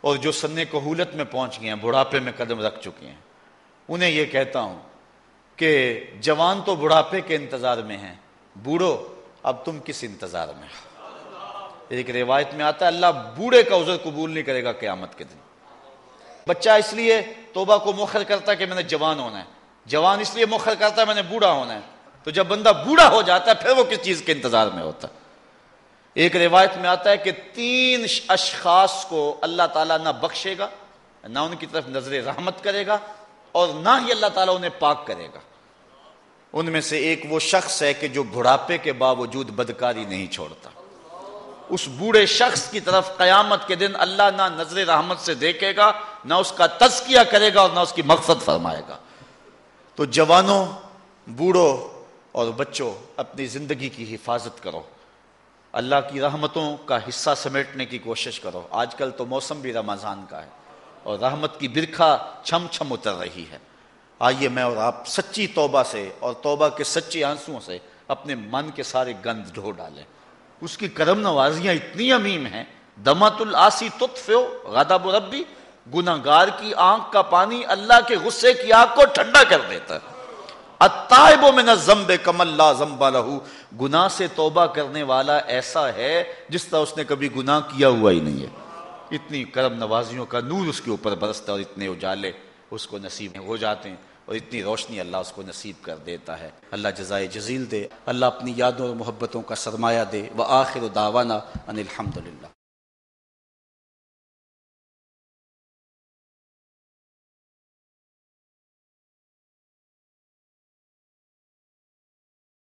اور جو سن کہولت میں پہنچ گئے ہیں، بڑھاپے میں قدم رکھ چکے ہیں۔ انہیں یہ کہتا ہوں کہ جوان تو بڑھاپے کے انتظار میں ہیں، بوڑھو، اب تم کس انتظار میں ایک روایت میں آتا ہے، اللہ بوڑھے کا عذر قبول نہیں کرے گا قیامت کے دن۔ بچہ اس لیے توبہ کو مخر کرتا ہے کہ میں نے جوان ہونا ہے۔ جوان اس لیے مخر کرتا ہے میں نے بوڑھا ہونا ہے۔ تو جب بندہ بوڑھا ہو جاتا ہے، پھر وہ کس چیز کے انتظار میں ہوتا ہے؟ ایک روایت میں آتا ہے کہ تین اشخاص کو اللہ تعالیٰ نہ بخشے گا، نہ ان کی طرف نظر رحمت کرے گا، اور نہ ہی اللہ تعالیٰ انہیں پاک کرے گا۔ ان میں سے ایک وہ شخص ہے کہ جو بڑھاپے کے باوجود بدکاری نہیں چھوڑتا۔ اس بوڑھے شخص کی طرف قیامت کے دن اللہ نہ نظر رحمت سے دیکھے گا، نہ اس کا تزکیہ کرے گا اور نہ اس کی مقصد فرمائے گا۔ تو جوانوں، بوڑھوں اور بچوں، اپنی زندگی کی حفاظت کرو۔ اللہ کی رحمتوں کا حصہ سمیٹنے کی کوشش کرو۔ آج کل تو موسم بھی رمضان کا ہے اور رحمت کی برکھا چھم چھم اتر رہی ہے۔ آئیے میں اور آپ سچی توبہ سے اور توبہ کے سچے آنسوں سے اپنے من کے سارے گند ڈھو ڈالیں۔ اس کی کرم نوازیاں اتنی امیم ہیں۔ دمت الاسی تطفو غضب ربی گناہ گار کی آنکھ کا پانی اللہ کے غصے کی آنکھ کو ٹھنڈا کر دیتا ہے۔ اتائبو من الزنب کم اللہ زنبا لہو گناہ سے توبہ کرنے والا ایسا ہے جس طرح اس نے کبھی گناہ کیا ہوا ہی نہیں ہے۔ اتنی کرم نوازیوں کا نور اس کے اوپر برستا اور اتنے اجالے اس کو نصیب ہو جاتے ہیں اور اتنی روشنی اللہ اس کو نصیب کر دیتا ہے۔ اللہ جزائے جزیل دے۔ اللہ اپنی یادوں اور محبتوں کا سرمایہ دے۔ وہ آخر داوانہ ان الحمد للہ